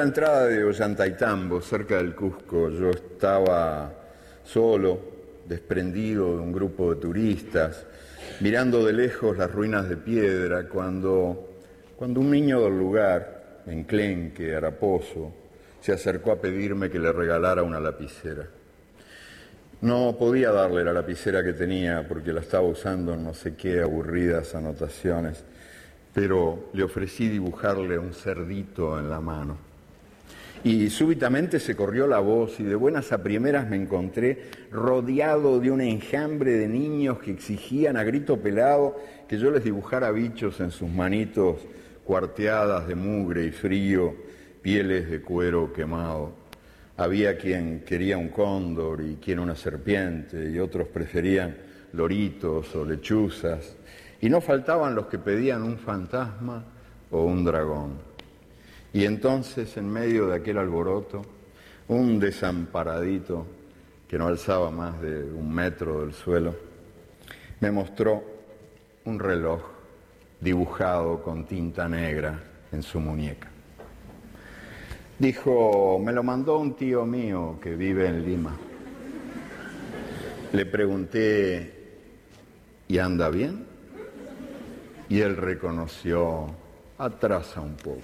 H: la entrada de Ollantaytambo, cerca del Cusco, yo estaba solo, desprendido de un grupo de turistas, mirando de lejos las ruinas de piedra, cuando, cuando un niño del lugar, enclenque, haraposo, se acercó a pedirme que le regalara una lapicera. No podía darle la lapicera que tenía porque la estaba usando en no sé qué aburridas anotaciones, pero le ofrecí dibujarle un cerdito en la mano. Y súbitamente se corrió la voz y de buenas a primeras me encontré rodeado de un enjambre de niños que exigían a grito pelado que yo les dibujara bichos en sus manitos cuarteadas de mugre y frío, pieles de cuero quemado. Había quien quería un cóndor y quien una serpiente y otros preferían loritos o lechuzas. Y no faltaban los que pedían un fantasma o un dragón. Y entonces, en medio de aquel alboroto, un desamparadito que no alzaba más de un metro del suelo, me mostró un reloj dibujado con tinta negra en su muñeca. Dijo, me lo mandó un tío mío que vive en Lima. Le pregunté, ¿y anda bien? Y él reconoció, atrasa un poco.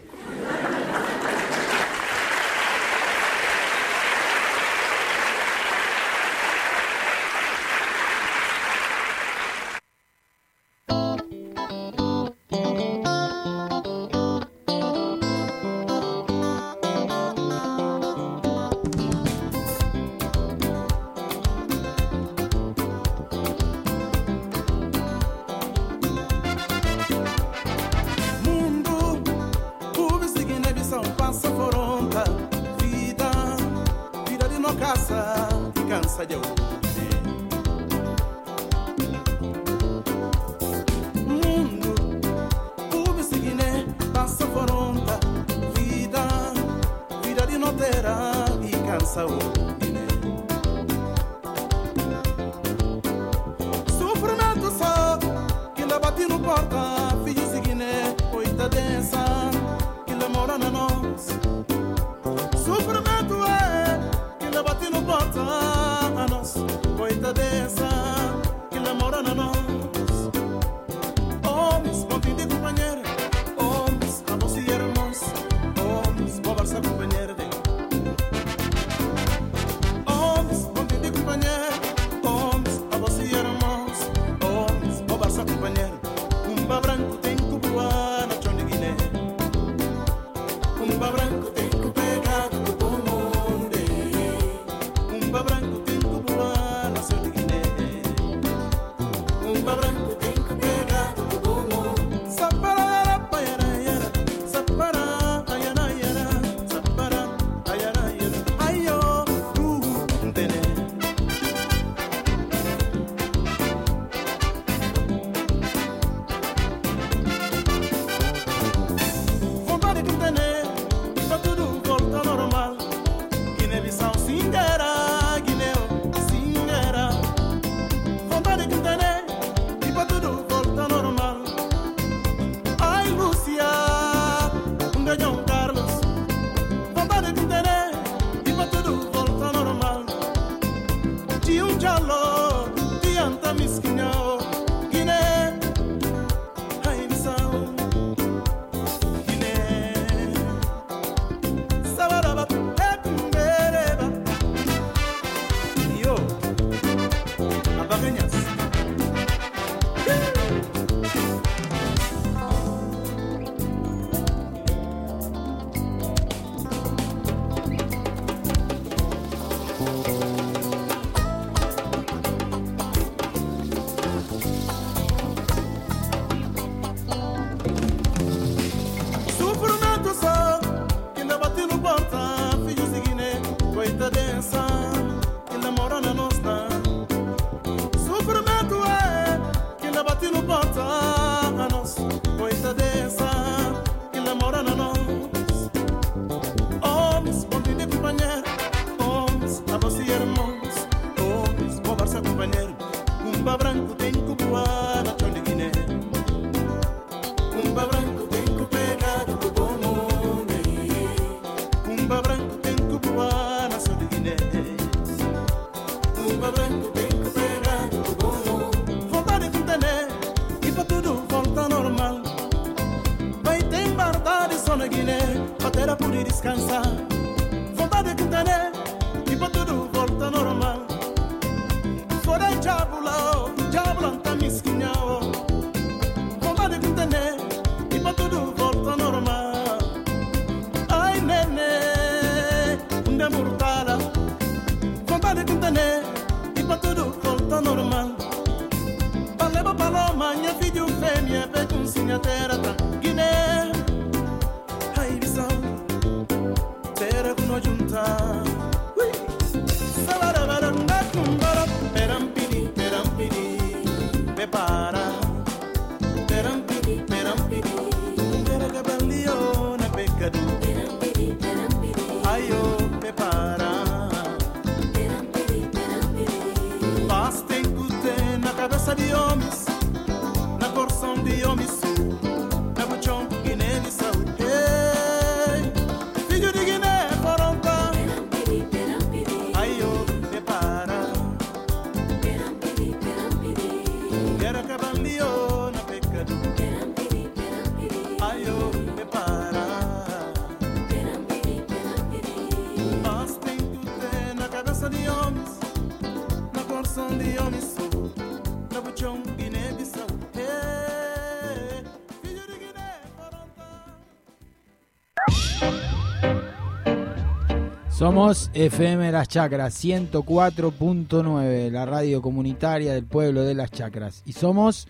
A: Somos FM Las Chacras 104.9, la radio comunitaria del pueblo de Las Chacras. Y somos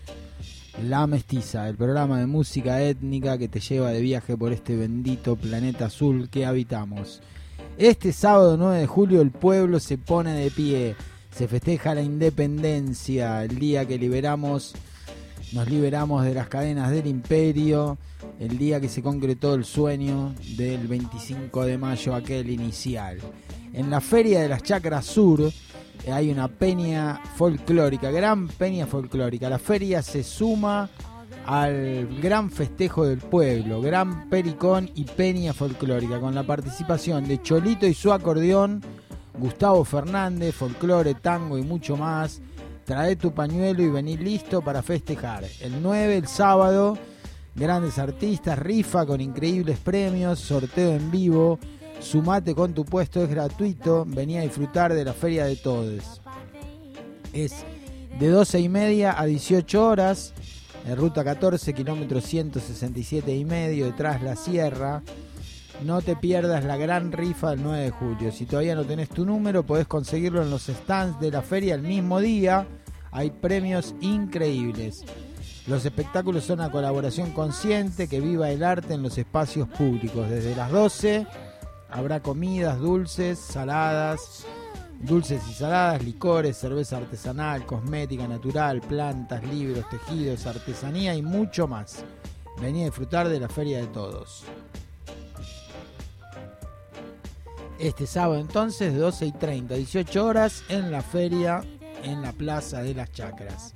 A: La Mestiza, el programa de música étnica que te lleva de viaje por este bendito planeta azul que habitamos. Este sábado 9 de julio el pueblo se pone de pie, se festeja la independencia, el día que liberamos, nos liberamos de las cadenas del imperio, el día que se concretó el sueño del 25 de mayo, aquel inicial. En la Feria de las Chacras Sur eh, hay una peña folclórica, gran peña folclórica. La feria se suma al gran festejo del pueblo, gran pericón y peña folclórica, con la participación de Cholito y su acordeón, Gustavo Fernández, folclore, tango y mucho más. Trae tu pañuelo y vení listo para festejar. El 9, el sábado, grandes artistas, rifa con increíbles premios, sorteo en vivo. Sumate con tu puesto, es gratuito. Vení a disfrutar de la Feria de Todes. Es de 12 y media a 18 horas. En ruta 14, kilómetro 167 y medio, detrás la sierra. No te pierdas la gran rifa del 9 de julio. Si todavía no tenés tu número, podés conseguirlo en los stands de la feria el mismo día. Hay premios increíbles. Los espectáculos son una colaboración consciente que viva el arte en los espacios públicos. Desde las 12 habrá comidas, dulces, saladas, dulces y saladas, licores, cerveza artesanal, cosmética natural, plantas, libros, tejidos, artesanía y mucho más. Vení a disfrutar de la Feria de Todos. Este sábado entonces, 12 y 30, 18 horas, en la feria, en la Plaza de las Chacras.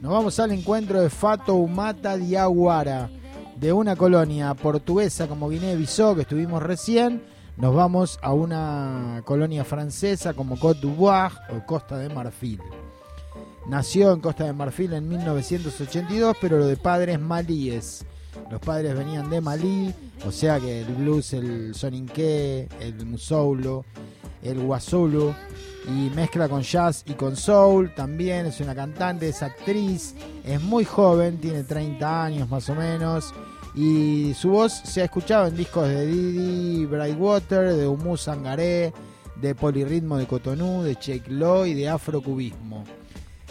A: Nos vamos al encuentro de Fato Humata Diaguara, de una colonia portuguesa como Guinea-Bissau, que estuvimos recién. Nos vamos a una colonia francesa como Côte d'Ivoire o Costa de Marfil. Nació en Costa de Marfil en 1982, pero lo de padres malíes. Los padres venían de Malí, o sea que el blues, el soninké, el musoulo, el guasulu, y mezcla con jazz y con soul. También es una cantante, es actriz, es muy joven, tiene 30 años más o menos. Y su voz se ha escuchado en discos de Didi Brightwater, de Humu Sangaré, de Polirritmo de Cotonou, de Cheik Lo y de Afrocubismo.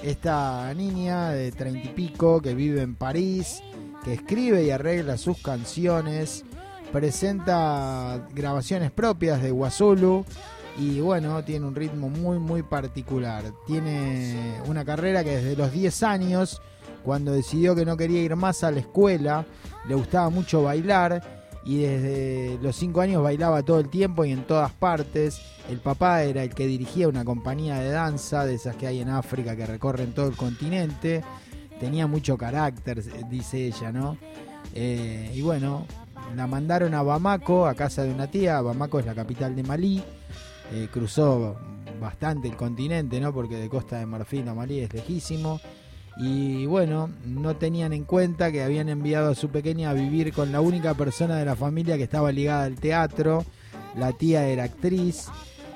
A: Esta niña de treinta y pico que vive en París, que escribe y arregla sus canciones, presenta grabaciones propias de Guasulu y bueno, tiene un ritmo muy muy particular. Tiene una carrera que desde los 10 años, cuando decidió que no quería ir más a la escuela, le gustaba mucho bailar y desde los 5 años bailaba todo el tiempo y en todas partes. El papá era el que dirigía una compañía de danza, de esas que hay en África que recorren todo el continente. Tenía mucho carácter, dice ella, ¿no? Eh, y bueno, la mandaron a Bamako, a casa de una tía. Bamako es la capital de Malí. Eh, cruzó bastante el continente, ¿no? Porque de Costa de Marfil a Malí es lejísimo. Y bueno, no tenían en cuenta que habían enviado a su pequeña a vivir con la única persona de la familia que estaba ligada al teatro. La tía era actriz.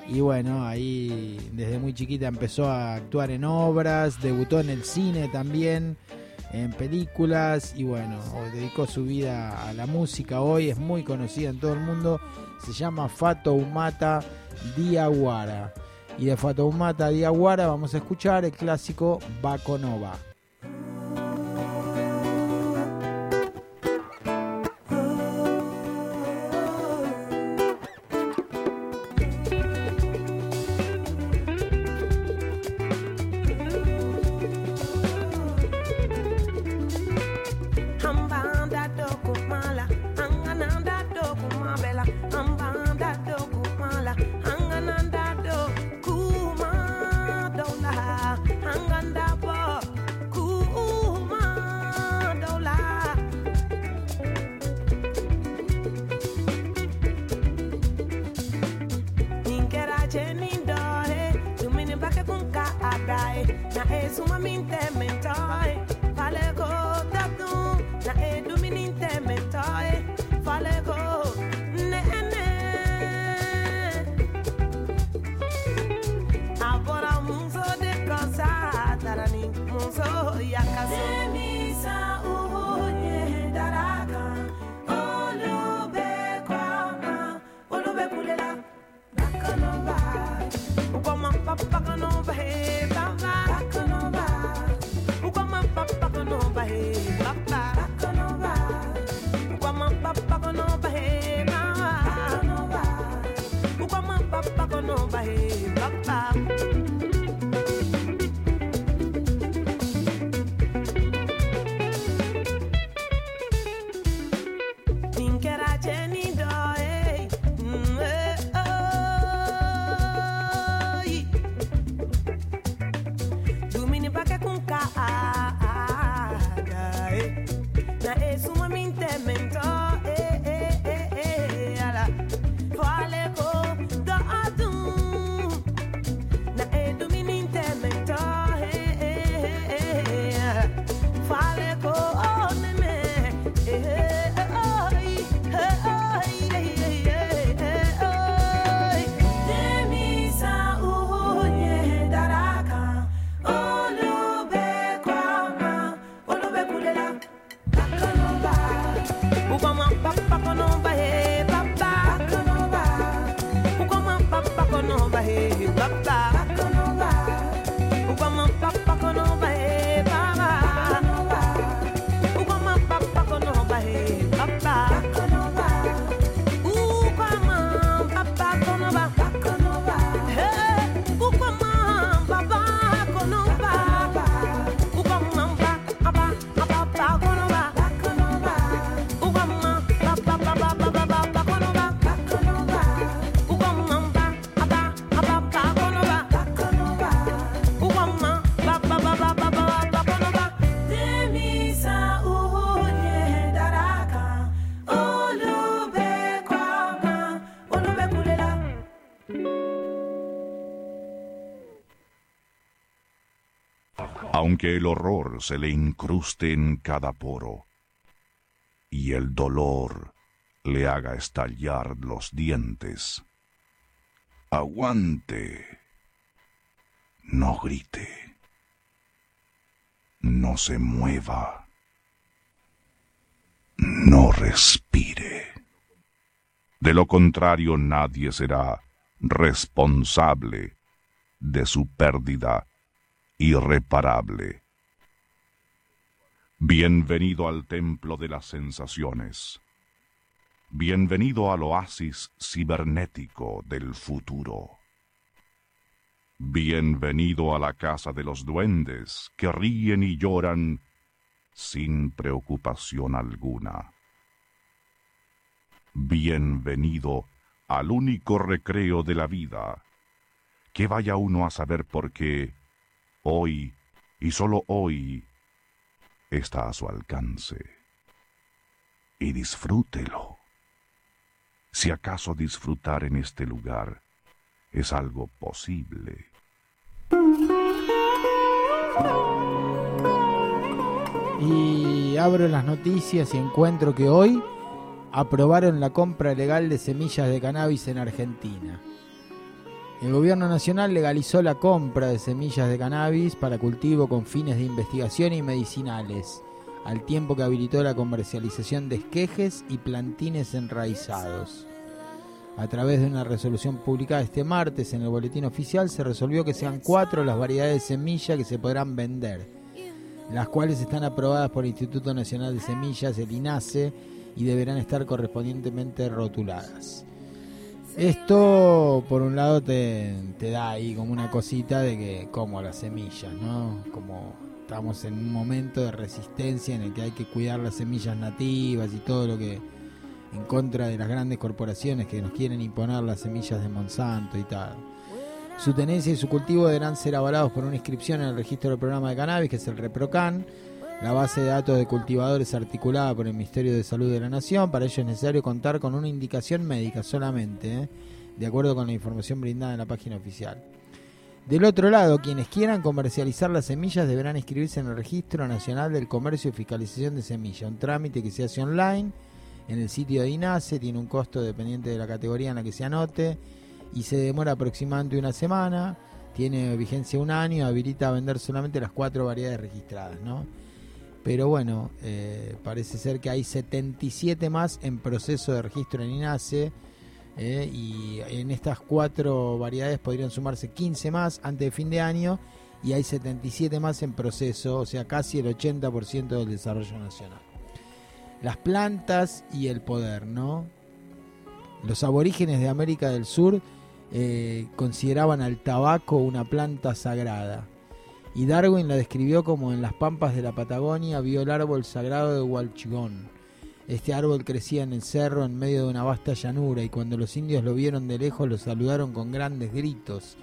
A: Y bueno, ahí desde muy chiquita empezó a actuar en obras, debutó en el cine también, en películas y bueno, dedicó su vida a la música. Hoy es muy conocida en todo el mundo. Se llama Fatoumata Diawara. Y de Fatoumata Diawara vamos a escuchar el clásico Baconova.
I: about.
J: Aunque el horror se le incruste en cada poro y el dolor le haga estallar los dientes. Aguante. No grite. No se mueva. No respire. De lo contrario, nadie será responsable de su pérdida irreparable. Bienvenido al templo de las sensaciones. Bienvenido al oasis cibernético del futuro. Bienvenido a la casa de los duendes que ríen y lloran sin preocupación alguna. Bienvenido al único recreo de la vida, que vaya uno a saber por qué hoy y solo hoy está a su alcance. Y disfrútelo. Si acaso disfrutar en este lugar es algo posible.
A: Y abro las noticias y encuentro que hoy aprobaron la compra legal de semillas de cannabis en Argentina. El gobierno nacional legalizó la compra de semillas de cannabis para cultivo con fines de investigación y medicinales, al tiempo que habilitó la comercialización de esquejes y plantines enraizados. A través de una resolución publicada este martes en el boletín oficial se resolvió que sean cuatro las variedades de semilla que se podrán vender, las cuales están aprobadas por el Instituto Nacional de Semillas, el INASE, y deberán estar correspondientemente rotuladas. Esto, por un lado, te, da ahí como una cosita de que, como las semillas, ¿no? Como estamos en un momento de resistencia en el que hay que cuidar las semillas nativas y todo lo que en contra de las grandes corporaciones que nos quieren imponer las semillas de Monsanto y tal. Su tenencia y su cultivo deberán ser avalados por una inscripción en el registro del programa de cannabis, que es el ReproCan, la base de datos de cultivadores articulada por el Ministerio de Salud de la Nación. Para ello es necesario contar con una indicación médica solamente, ¿eh? de acuerdo con la información brindada en la página oficial. Del otro lado, quienes quieran comercializar las semillas deberán inscribirse en el Registro Nacional del Comercio y Fiscalización de Semillas, un trámite que se hace online en el sitio de INASE, tiene un costo dependiente de la categoría en la que se anote y se demora aproximadamente una semana, tiene vigencia un año, habilita a vender solamente las cuatro variedades registradas, ¿no? Pero bueno, eh, parece ser que hay 77 más en proceso de registro en INASE eh, y en estas cuatro variedades podrían sumarse 15 más antes de fin de año y hay 77 más en proceso, o sea, casi el 80% del desarrollo nacional. Las plantas y el poder, ¿no? Los aborígenes de América del Sur eh, consideraban al tabaco una planta sagrada y Darwin la describió como en las pampas de la Patagonia vio el árbol sagrado de Hualchigón. Este árbol crecía en el cerro en medio de una vasta llanura y cuando los indios lo vieron de lejos lo saludaron con grandes gritos.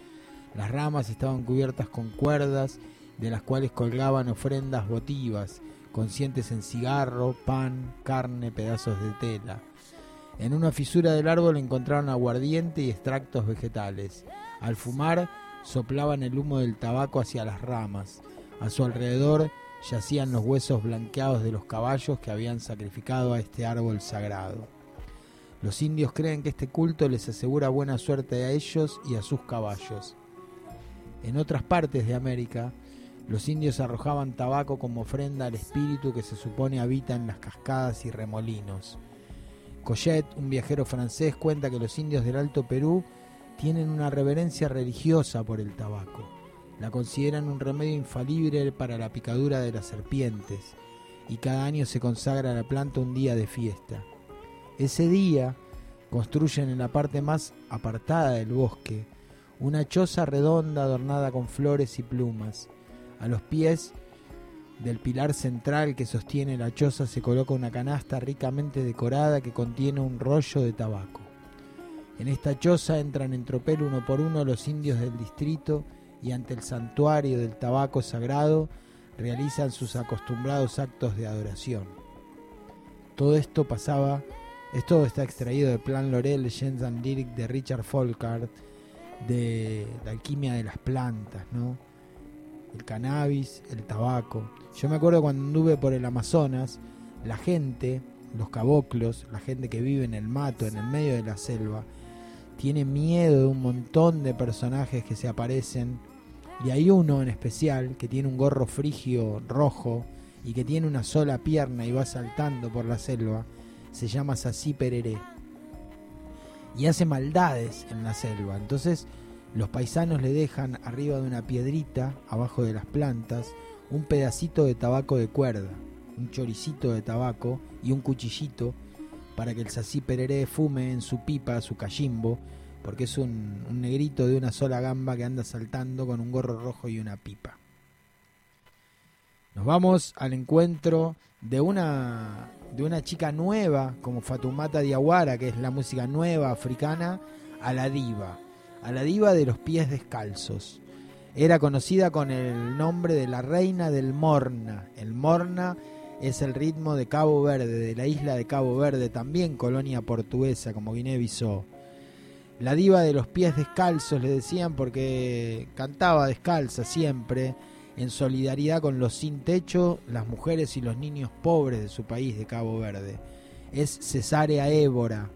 A: Las ramas estaban cubiertas con cuerdas de las cuales colgaban ofrendas votivas, conscientes en cigarro, pan, carne, pedazos de tela. En una fisura del árbol encontraron aguardiente y extractos vegetales. Al fumar, soplaban el humo del tabaco hacia las ramas. A su alrededor yacían los huesos blanqueados de los caballos que habían sacrificado a este árbol sagrado. Los indios creen que este culto les asegura buena suerte a ellos y a sus caballos. En otras partes de América, los indios arrojaban tabaco como ofrenda al espíritu que se supone habita en las cascadas y remolinos. Collet, un viajero francés, cuenta que los indios del Alto Perú tienen una reverencia religiosa por el tabaco. La consideran un remedio infalible para la picadura de las serpientes y cada año se consagra a la planta un día de fiesta. Ese día construyen en la parte más apartada del bosque una choza redonda adornada con flores y plumas. A los pies del pilar central que sostiene la choza se coloca una canasta ricamente decorada que contiene un rollo de tabaco. En esta choza entran en tropel uno por uno los indios del distrito y ante el santuario del tabaco sagrado realizan sus acostumbrados actos de adoración. Todo esto pasaba, esto está extraído del Plan Lorel Legends and Lyric de Richard Folkart, de la alquimia de las plantas, ¿no? El cannabis, el tabaco. Yo me acuerdo cuando anduve por el Amazonas, la gente, los caboclos, la gente que vive en el mato, en el medio de la selva, tiene miedo de un montón de personajes que se aparecen. Y hay uno en especial que tiene un gorro frigio rojo y que tiene una sola pierna y va saltando por la selva. Se llama Sací Pereré. Y hace maldades en la selva. Entonces los paisanos le dejan arriba de una piedrita, abajo de las plantas, un pedacito de tabaco de cuerda, un choricito de tabaco y un cuchillito para que el sací pereré fume en su pipa, su cachimbo, porque es un, un negrito de una sola gamba que anda saltando con un gorro rojo y una pipa. Nos vamos al encuentro de una, de una chica nueva como Fatumata Diawara, que es la música nueva africana, a la diva, a la diva de los pies descalzos. Era conocida con el nombre de la reina del Morna. El Morna es el ritmo de Cabo Verde, de la isla de Cabo Verde, también colonia portuguesa como Guinea-Bissau. La diva de los pies descalzos le decían porque cantaba descalza siempre, en solidaridad con los sin techo, las mujeres y los niños pobres de su país de Cabo Verde. Es Cesárea Évora,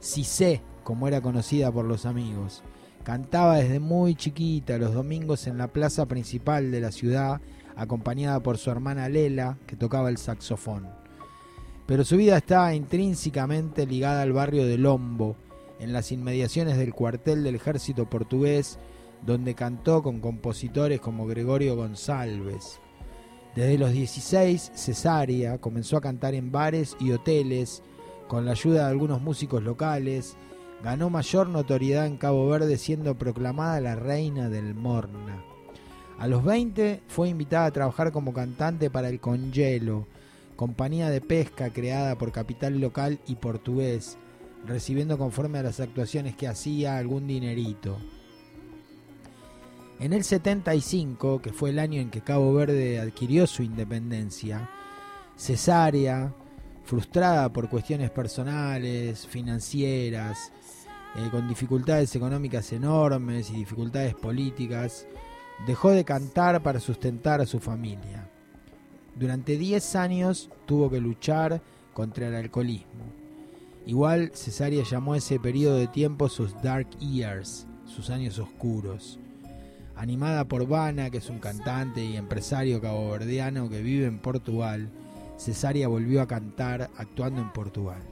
A: Cissé, como era conocida por los amigos, Cantaba desde muy chiquita los domingos en la plaza principal de la ciudad, acompañada por su hermana Lela, que tocaba el saxofón. Pero su vida está intrínsecamente ligada al barrio de Lombo, en las inmediaciones del cuartel del ejército portugués, donde cantó con compositores como Gregorio González. Desde los 16, Cesárea comenzó a cantar en bares y hoteles, con la ayuda de algunos músicos locales, ganó mayor notoriedad en Cabo Verde siendo proclamada la reina del Morna. A los 20 fue invitada a trabajar como cantante para el Congelo, compañía de pesca creada por capital local y portugués, recibiendo conforme a las actuaciones que hacía algún dinerito. En el 75, que fue el año en que Cabo Verde adquirió su independencia, Cesárea, frustrada por cuestiones personales, financieras, eh, con dificultades económicas enormes y dificultades políticas, dejó de cantar para sustentar a su familia. Durante 10 años tuvo que luchar contra el alcoholismo. Igual Cesárea llamó a ese periodo de tiempo sus Dark Years, sus años oscuros. Animada por Vana, que es un cantante y empresario caboverdiano que vive en Portugal, Cesárea volvió a cantar actuando en Portugal.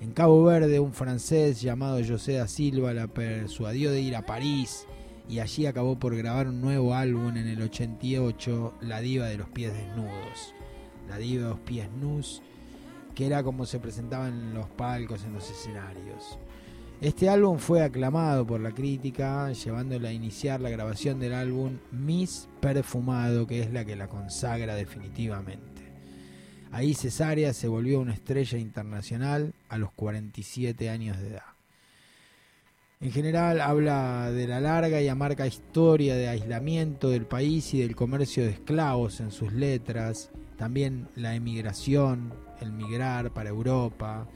A: En Cabo Verde, un francés llamado José da Silva la persuadió de ir a París y allí acabó por grabar un nuevo álbum en el 88, La Diva de los Pies Desnudos. La Diva de los Pies Nus, que era como se presentaba en los palcos, en los escenarios. Este álbum fue aclamado por la crítica, llevándole a iniciar la grabación del álbum Miss Perfumado, que es la que la consagra definitivamente. Ahí Cesárea se volvió una estrella internacional a los 47 años de edad. En general habla de la larga y amarga historia de aislamiento del país y del comercio de esclavos en sus letras, también la emigración, el migrar para Europa,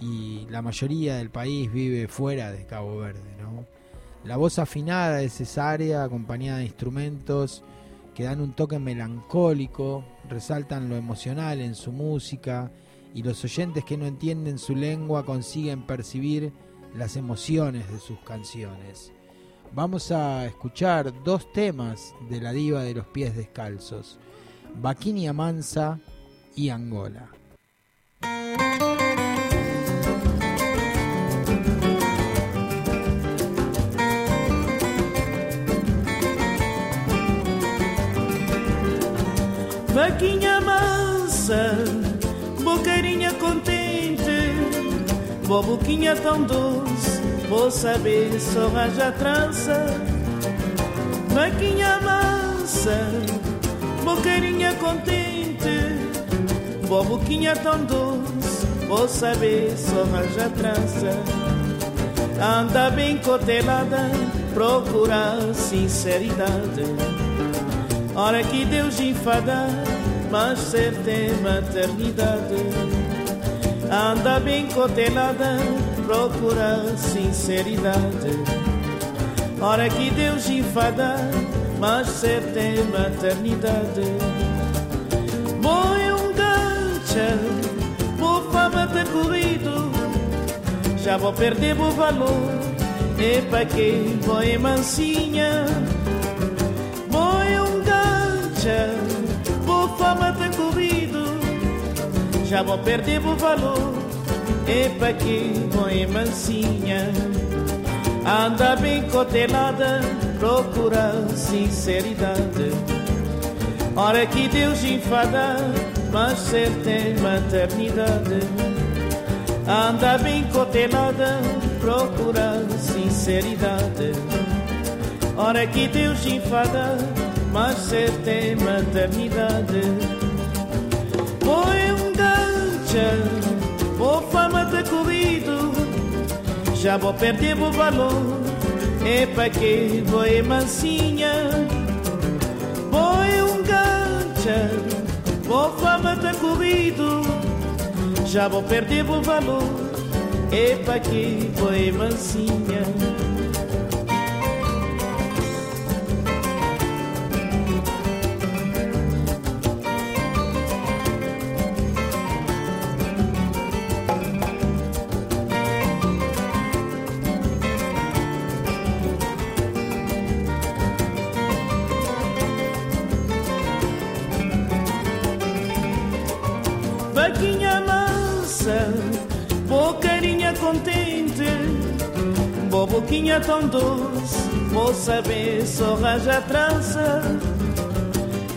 A: y la mayoría del país vive fuera de Cabo Verde. La voz afinada de Cesárea, acompañada de instrumentos que dan un toque melancólico, resaltan lo emocional en su música y los oyentes que no entienden su lengua consiguen percibir las emociones de sus canciones. Vamos a escuchar dos temas de la diva de los pies descalzos, Baquinia Mansa y Angola.
G: Vaquinha mansa, boa boquinha tão doce, vou saber só raja trança. Vaquinha mansa, boqueirinha contente, boa boquinha tão doce, vou saber só raja trança. Anda bem cotelada, procura sinceridade. Hora que Deus enfada, mas certa é maternidade. Anda bem cotelada, procura sinceridade. Hora que Deus enfada, mas certa é maternidade. Boi um gancha, por fama ter corrido, já vou perder o valor. E pra que boi mansinha? Boi um gancha, já vou perder o valor. E pra que boi mansinha? Anda bem cotelada, procura sinceridade. Hora que Deus enfada, mas certa maternidade. Anda bem cotelada, procura sinceridade. Hora que Deus enfada, mas certa maternidade. Foi um gancha, por fama ter corrido, já vou perder o valor. É pra que vou mansinha? Foi um gancha, por fama ter corrido, já vou perder o valor. É pra que vou mansinha? Boquinha tão doce, vou saber só raja trança.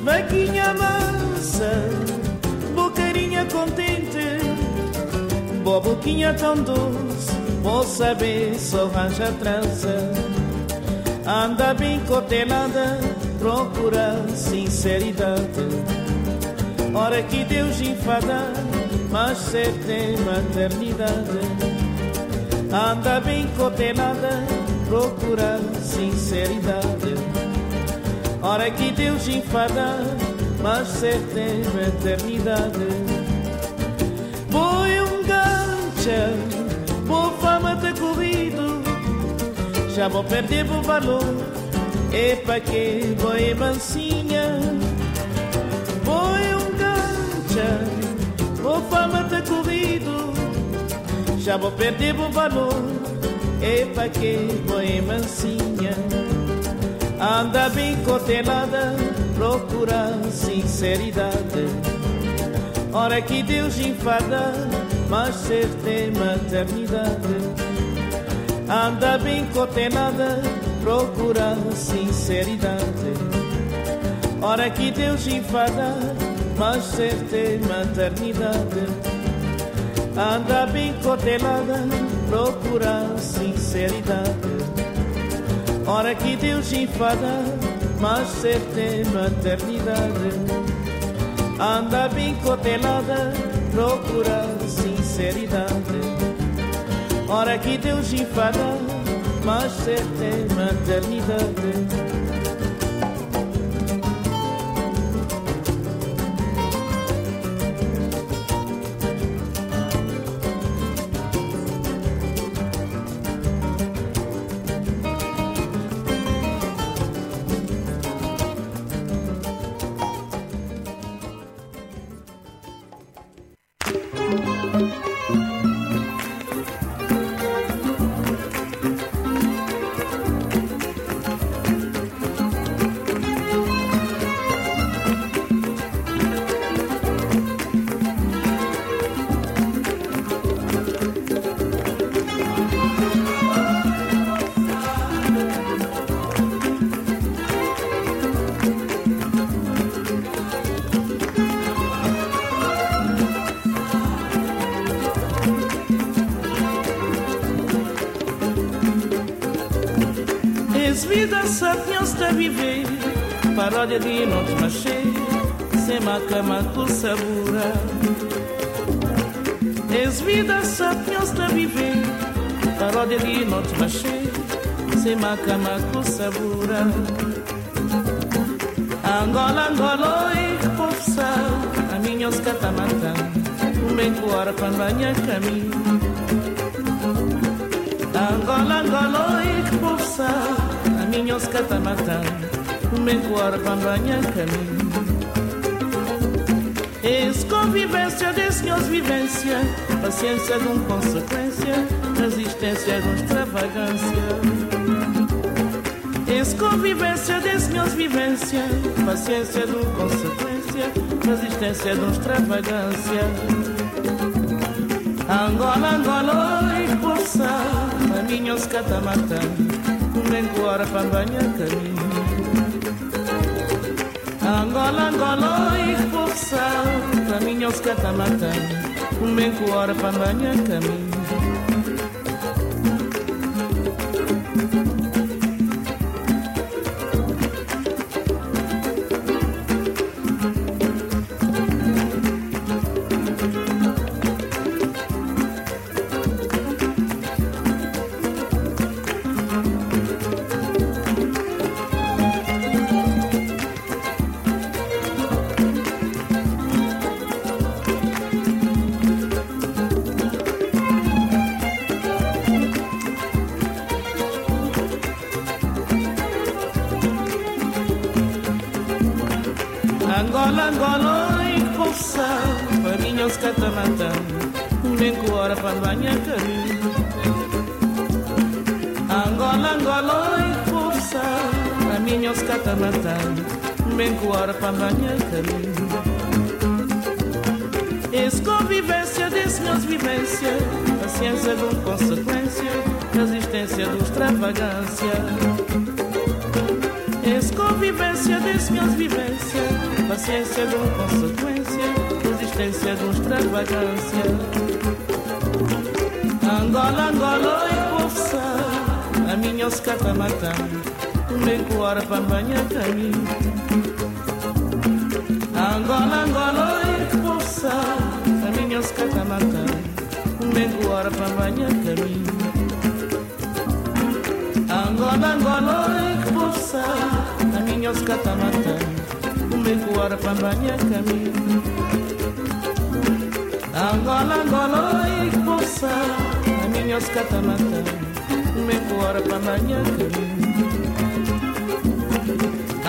G: Vaquinha mansa, bocarinha contente, boa boquinha tão doce, vou saber só raja trança. Anda bem cotelada, procura sinceridade. Hora que Deus enfada, mas certa maternidade. Anda bem cotelada, procura sinceridade. Hora que Deus enfada, mas certa é maternidade. Foi um gancha, boa fama ter corrido, já vou perder o valor. Epa que boi mansinha, foi um gancha, boa fama ter corrido, já vou perder o valor. Epa que boi mansinha, anda bem cotelada, procura sinceridade. Hora que Deus enfada, mas certa é maternidade. Anda bem cotelada, procura sinceridade. Hora que Deus enfada, mas certa é maternidade. Anda bem cotelada, procura sinceridade. Hora que Deus enfada, mas certa é maternidade. Anda bem cotelada, procura sinceridade. Hora que Deus enfada, mas certa é maternidade. cama tu sabura Es só sa piosta vive Paro de di not mache Se ma cama sabura Angola, Angola, e popsa A minhos catamata tá Um bem cuora quando a caminho. Angola, Angola, e popsa A minhos catamata tá Um bem cuora quando a caminho. Es convivência de vivência, paciência de um consequência, resistência de um extravagância. Es convivência de vivência, paciência de um consequência, resistência de um extravagância. Angola, Angola, força, a minha os catamata, nem coara para banhar caminho. Angola, Angola, e forçal, caminho aos catamatã, um menco hora para manhã. minguar para minha carinha. Esse convivência desse meus vivência, Paciência com consequência, resistência de extravagância. Esse convivência desse meus vivência, paciência com consequência, resistência de extravagância. Angola, Angola, e povo a minha oscata matando. kuharapan banyak angin Angola-angola esposa As minhas catamatas Kuharapan banyak angin Angola-angola esposa As minhas catamatas Kuharapan banyak angin Angola-angola esposa As minhas catamatas Kuharapan banyak angin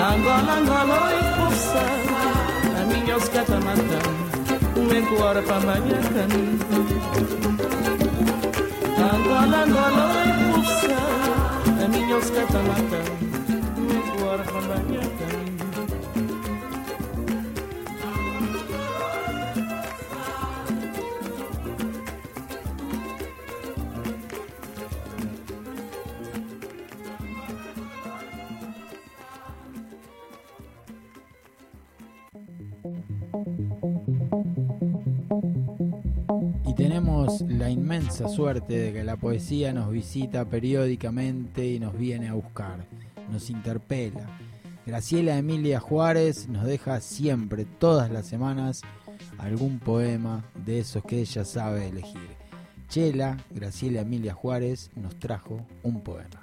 G: Angola, Angola, oi, força A minha os catamatã Um eco hora pra manhã Angola, Angola, oi, força A minha os catamatã Um eco
A: hora pra manhã inmensa suerte de que la poesía nos visita periódicamente y nos viene a buscar, nos interpela. Graciela Emilia Juárez nos deja siempre, todas las semanas, algún poema de esos que ella sabe elegir. Chela, Graciela Emilia Juárez, nos trajo un poema.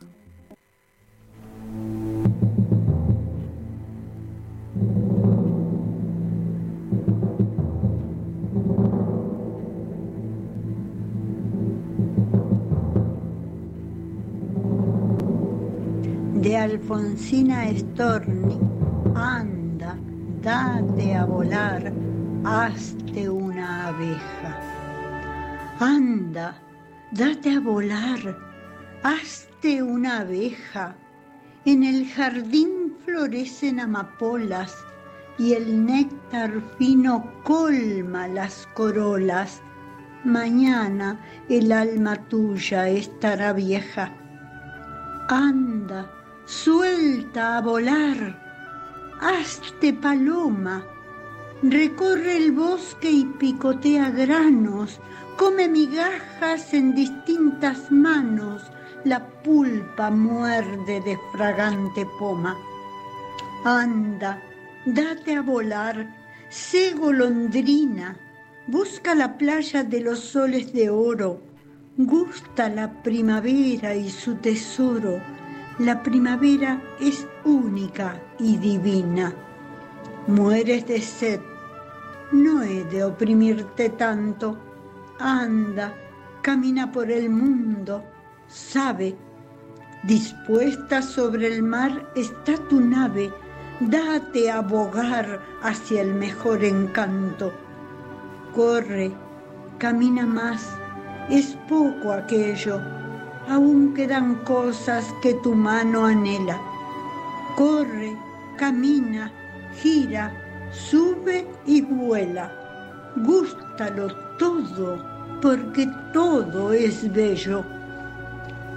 K: De Alfonsina Storni. Anda, date a volar, hazte una abeja. Anda, date a volar, hazte una abeja. En el jardín florecen amapolas y el néctar fino colma las corolas. Mañana el alma tuya estará vieja. Anda, suelta a volar, hazte paloma, recorre el bosque y picotea granos, come migajas en distintas manos, la pulpa muerde de fragante poma. Anda, date a volar, sé golondrina, busca la playa de los soles de oro, gusta la primavera y su tesoro. La primavera es única y divina. Mueres de sed, no he de oprimirte tanto. Anda, camina por el mundo, sabe. Dispuesta sobre el mar está tu nave, date a bogar hacia el mejor encanto. Corre, camina más, es poco aquello, aún quedan cosas que tu mano anhela. Corre, camina, gira, sube y vuela. Gústalo todo, porque todo es bello.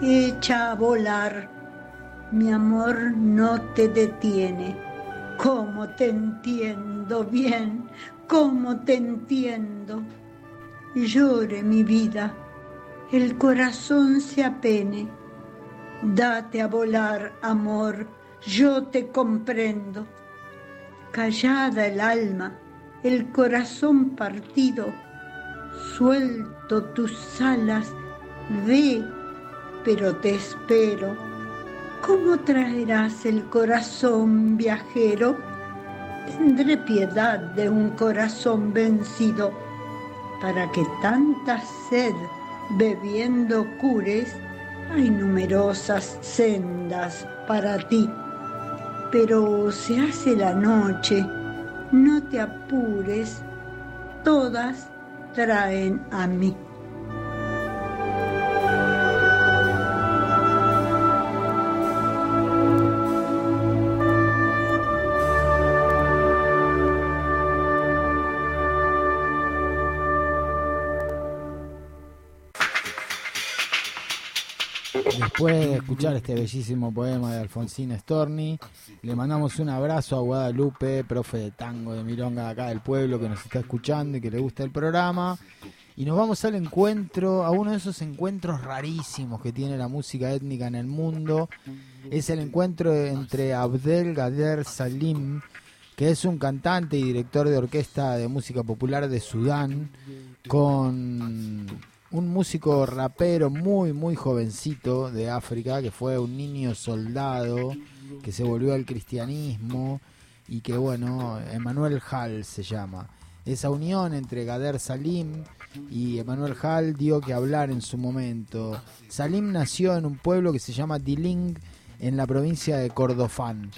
K: Echa a volar, mi amor no te detiene. ¿Cómo te entiendo bien? ¿Cómo te entiendo? Llore mi vida, el corazón se apene. Date a volar, amor, yo te comprendo. Callada el alma, el corazón partido, suelto tus alas, ve, pero te espero. ¿Cómo traerás el corazón viajero? Tendré piedad de un corazón vencido, para que tanta sed bebiendo cures, hay numerosas sendas para ti. Pero se hace la noche, no te apures, todas traen a mí.
A: Después de escuchar este bellísimo poema de Alfonsín Storni, le mandamos un abrazo a Guadalupe, profe de tango de Milonga acá del pueblo, que nos está escuchando y que le gusta el programa. Y nos vamos al encuentro, a uno de esos encuentros rarísimos que tiene la música étnica en el mundo. Es el encuentro entre Abdel Gader Salim, que es un cantante y director de orquesta de música popular de Sudán, con un músico rapero muy, muy jovencito de África, que fue un niño soldado, que se volvió al cristianismo y que, bueno, Emanuel Hall se llama. Esa unión entre Gader Salim y Emanuel Hall dio que hablar en su momento. Salim nació en un pueblo que se llama Diling, en la provincia de Cordofán,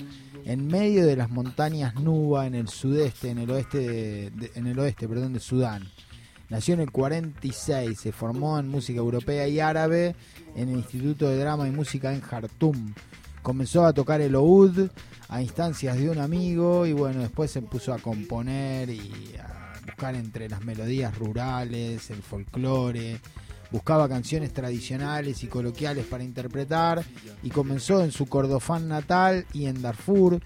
A: en medio de las montañas Nuba, en el sudeste, en el oeste, de- en el oeste, perdón, de Sudán. Nació en el 46, se formó en música europea y árabe en el Instituto de Drama y Música en Jartum. Comenzó a tocar el oud a instancias de un amigo y bueno, después se puso a componer y a buscar entre las melodías rurales, el folclore, buscaba canciones tradicionales y coloquiales para interpretar y comenzó en su Cordofán natal y en Darfur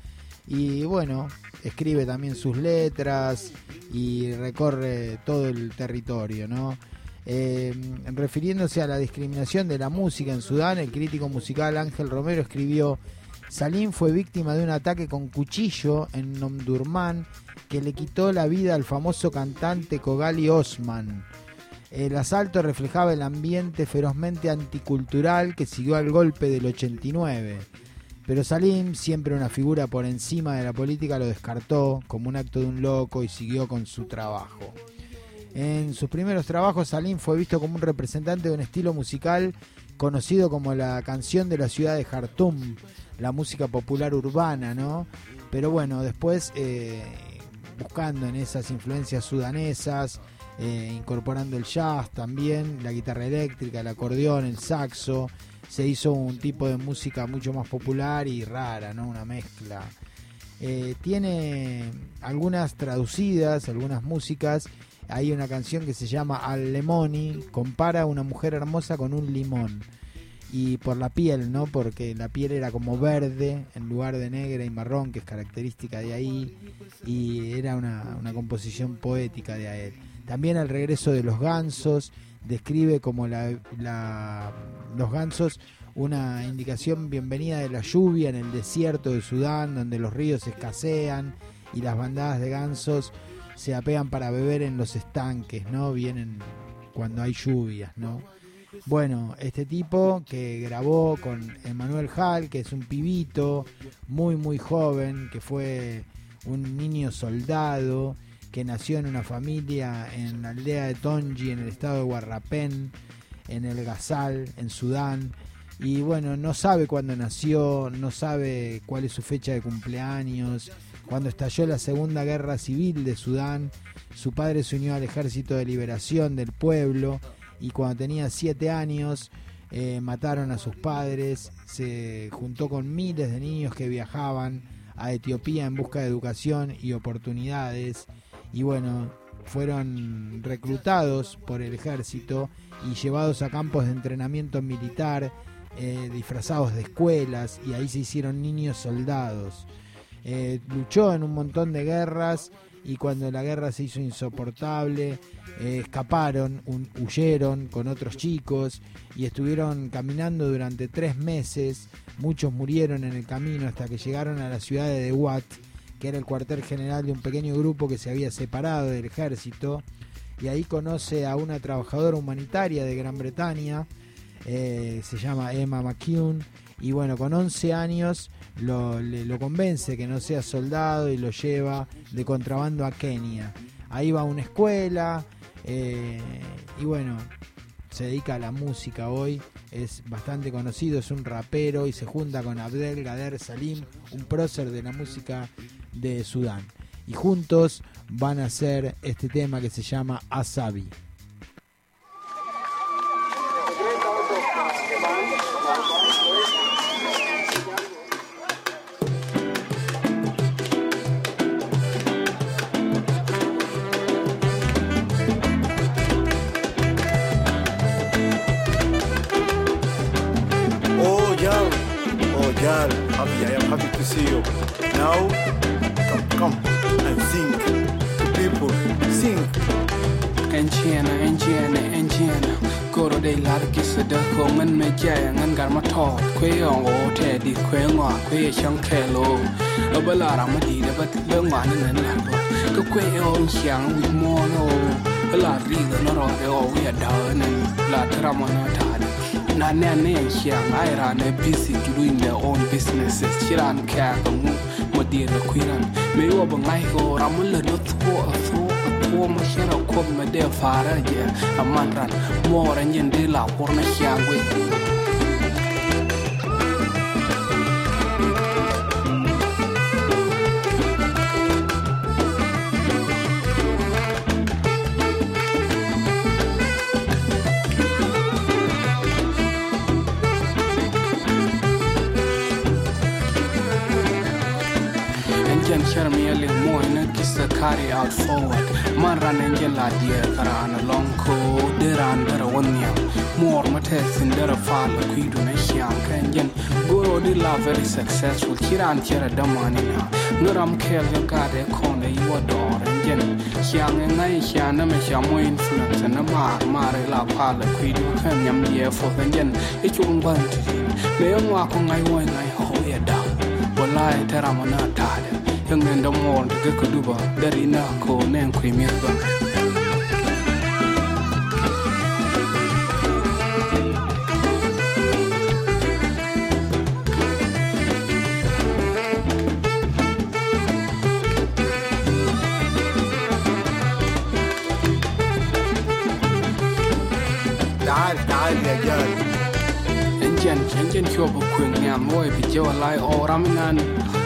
A: y bueno, escribe también sus letras y recorre todo el territorio, ¿no? Eh, refiriéndose a la discriminación de la música en Sudán, el crítico musical Ángel Romero escribió Salim fue víctima de un ataque con cuchillo en Nomdurman que le quitó la vida al famoso cantante Kogali Osman. El asalto reflejaba el ambiente ferozmente anticultural que siguió al golpe del 89. Pero Salim, siempre una figura por encima de la política, lo descartó como un acto de un loco y siguió con su trabajo. En sus primeros trabajos, Salim fue visto como un representante de un estilo musical conocido como la canción de la ciudad de Jartum, la música popular urbana, ¿no? Pero bueno, después eh, buscando en esas influencias sudanesas, eh, incorporando el jazz también, la guitarra eléctrica, el acordeón, el saxo, se hizo un tipo de música mucho más popular y rara, ¿no? Una mezcla. Eh, tiene algunas traducidas, algunas músicas. Hay una canción que se llama Al Lemoni, compara una mujer hermosa con un limón. Y por la piel, ¿no? Porque la piel era como verde en lugar de negra y marrón, que es característica de ahí. Y era una, una composición poética de él. También al regreso de los gansos, describe como la, los gansos una indicación bienvenida de la lluvia en el desierto de Sudán, donde los ríos escasean y las bandadas de gansos se apean para beber en los estanques, ¿no? Vienen cuando hay lluvias, ¿no? Bueno, este tipo que grabó con Emanuel Hall, que es un pibito muy muy joven, que fue un niño soldado, que nació en una familia en la aldea de Tonji, en el estado de Guarrapén, en el Gazal, en Sudán. Y bueno, no sabe cuándo nació, no sabe cuál es su fecha de cumpleaños. Cuando estalló la Segunda Guerra Civil de Sudán, su padre se unió al Ejército de Liberación del Pueblo y cuando tenía siete años eh, mataron a sus padres, se juntó con miles de niños que viajaban a Etiopía en busca de educación y oportunidades y bueno, fueron reclutados por el ejército y llevados a campos de entrenamiento militar, eh, disfrazados de escuelas y ahí se hicieron niños soldados. Eh, luchó en un montón de guerras y cuando la guerra se hizo insoportable, eh, escaparon, huyeron con otros chicos y estuvieron caminando durante tres meses. Muchos murieron en el camino hasta que llegaron a la ciudad de Dewat, que era el cuartel general de un pequeño grupo que se había separado del ejército. Y ahí conoce a una trabajadora humanitaria de Gran Bretaña, eh, se llama Emma McCune, y bueno, con 11 años lo, convence que no sea soldado y lo lleva de contrabando a Kenia. Ahí va a una escuela eh, y bueno, se dedica a la música hoy, es bastante conocido, es un rapero y se junta con Abdel Gader Salim, un prócer de la música de Sudán. Y juntos van a hacer este tema que se llama Asabi.
L: Thank
G: girl, happy, I am happy to see you. Now, come, and sing to people. Sing.
L: Enchiana, enchiana, enchiana. Koro de lar kisa da ko ngan me jaya ngan gar ma thot kwe ong o te di kwe ngwa kwe chang ke lo. Abala ra ma di da bat le ngwa ni nan la bo. Ko kwe ong chiang wi mo no. La ri da no ro de o wi da nan la tra mo na ta. Na ne ne chiang ai busy doing their own businesses. Chiran ka ko mu ودينا كويران ميوا بنغايغو رامل نثو أثو أثو مشينا كوب مدى فاراجي أمان ران مورا نين ديلا ورنا شاوي is to carry out forward. Man running in la dear Karan along co, one year. more Mates in Derafal, Quidu Neshiam, Kenyan, Guru Dilla very successful, Kiran Tierra Damanina, Nuram Kel Gade Kone, you adore, and Jen, Yang and Naisha, Nameshamu influence, and Amar, Mare La Pala, Quidu Kenyam, dear for Kenyan, it won't burn to him. Leon Wakong, I won, I hope, yeah, down. Wallahi, Teramana, Tade. tada yang nenda mol de ko duba dari na ko nen ko mirba
G: تعال تعال يا جال
L: enjen enjen kyo bu kweng nya moy bi jo lai o raminan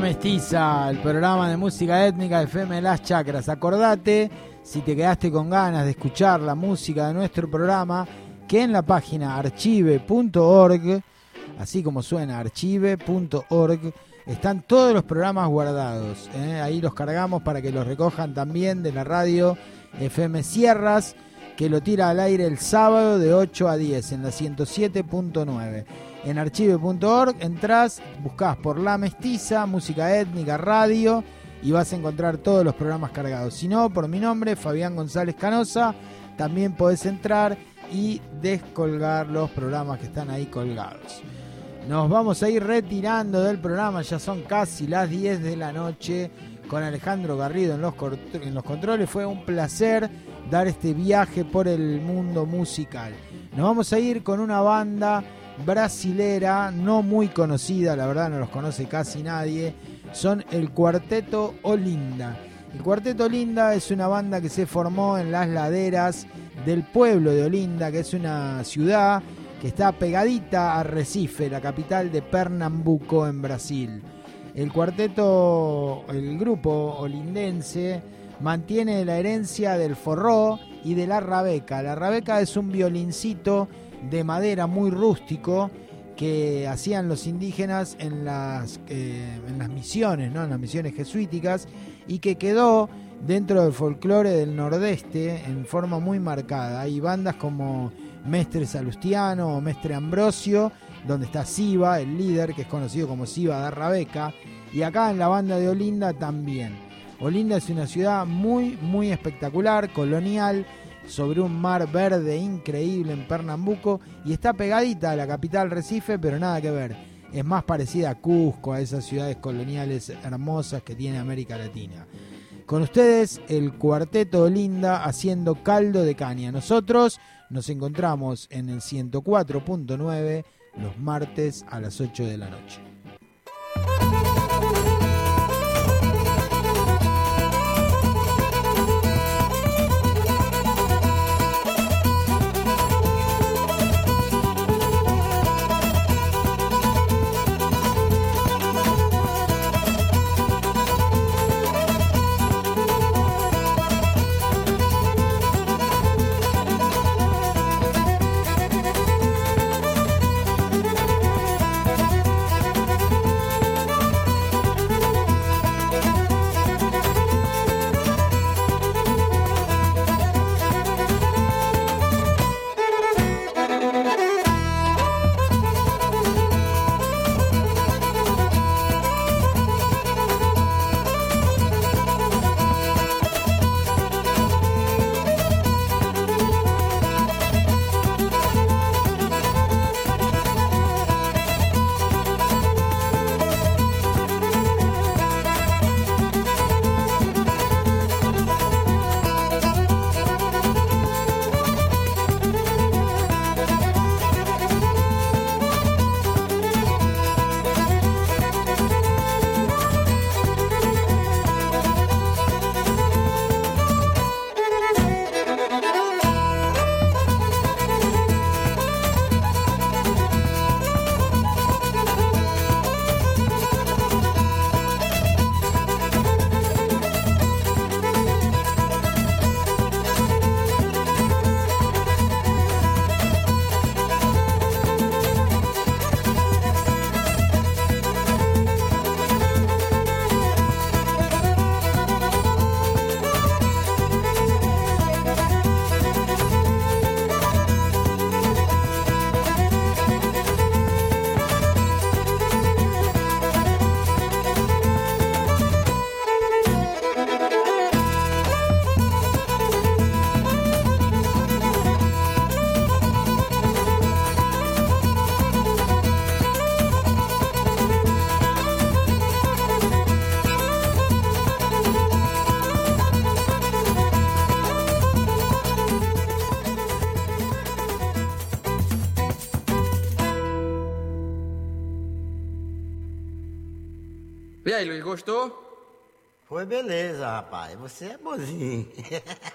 A: Mestiza, el programa de música étnica de FM Las Chacras. Acordate, si te quedaste con ganas de escuchar la música de nuestro programa, que en la página archive.org, así como suena archive.org, están todos los programas guardados. ¿eh? Ahí los cargamos para que los recojan también de la radio FM Sierras, que lo tira al aire el sábado de 8 a 10 en la 107.9 en archive.org, entras, buscas por La Mestiza, música étnica, radio y vas a encontrar todos los programas cargados. Si no, por mi nombre, Fabián González Canosa, también podés entrar y descolgar los programas que están ahí colgados. Nos vamos a ir retirando del programa, ya son casi las 10 de la noche con Alejandro Garrido en los, en los controles. Fue un placer dar este viaje por el mundo musical. Nos vamos a ir con una banda brasilera, no muy conocida, la verdad no los conoce casi nadie, son el Cuarteto Olinda. El Cuarteto Olinda es una banda que se formó en las laderas del pueblo de Olinda, que es una ciudad que está pegadita a Recife, la capital de Pernambuco en Brasil. El cuarteto, el grupo olindense mantiene la herencia del forró y de la rabeca. La rabeca es un violincito de madera muy rústico que hacían los indígenas en las, eh, en las misiones, ¿no? en las misiones jesuíticas, y que quedó dentro del folclore del nordeste en forma muy marcada. Hay bandas como Mestre Salustiano o Mestre Ambrosio, donde está Siva, el líder, que es conocido como Siva de Rabeca, y acá en la banda de Olinda también. Olinda es una ciudad muy, muy espectacular, colonial, sobre un mar verde increíble en Pernambuco y está pegadita a la capital Recife, pero nada que ver. Es más parecida a Cusco, a esas ciudades coloniales hermosas que tiene América Latina. Con ustedes, el cuarteto Olinda haciendo caldo de caña. Nosotros nos encontramos en el 104.9 los martes a las 8 de la noche.
M: Gostou?
N: Foi beleza, rapaz. Você é bonzinho. [laughs]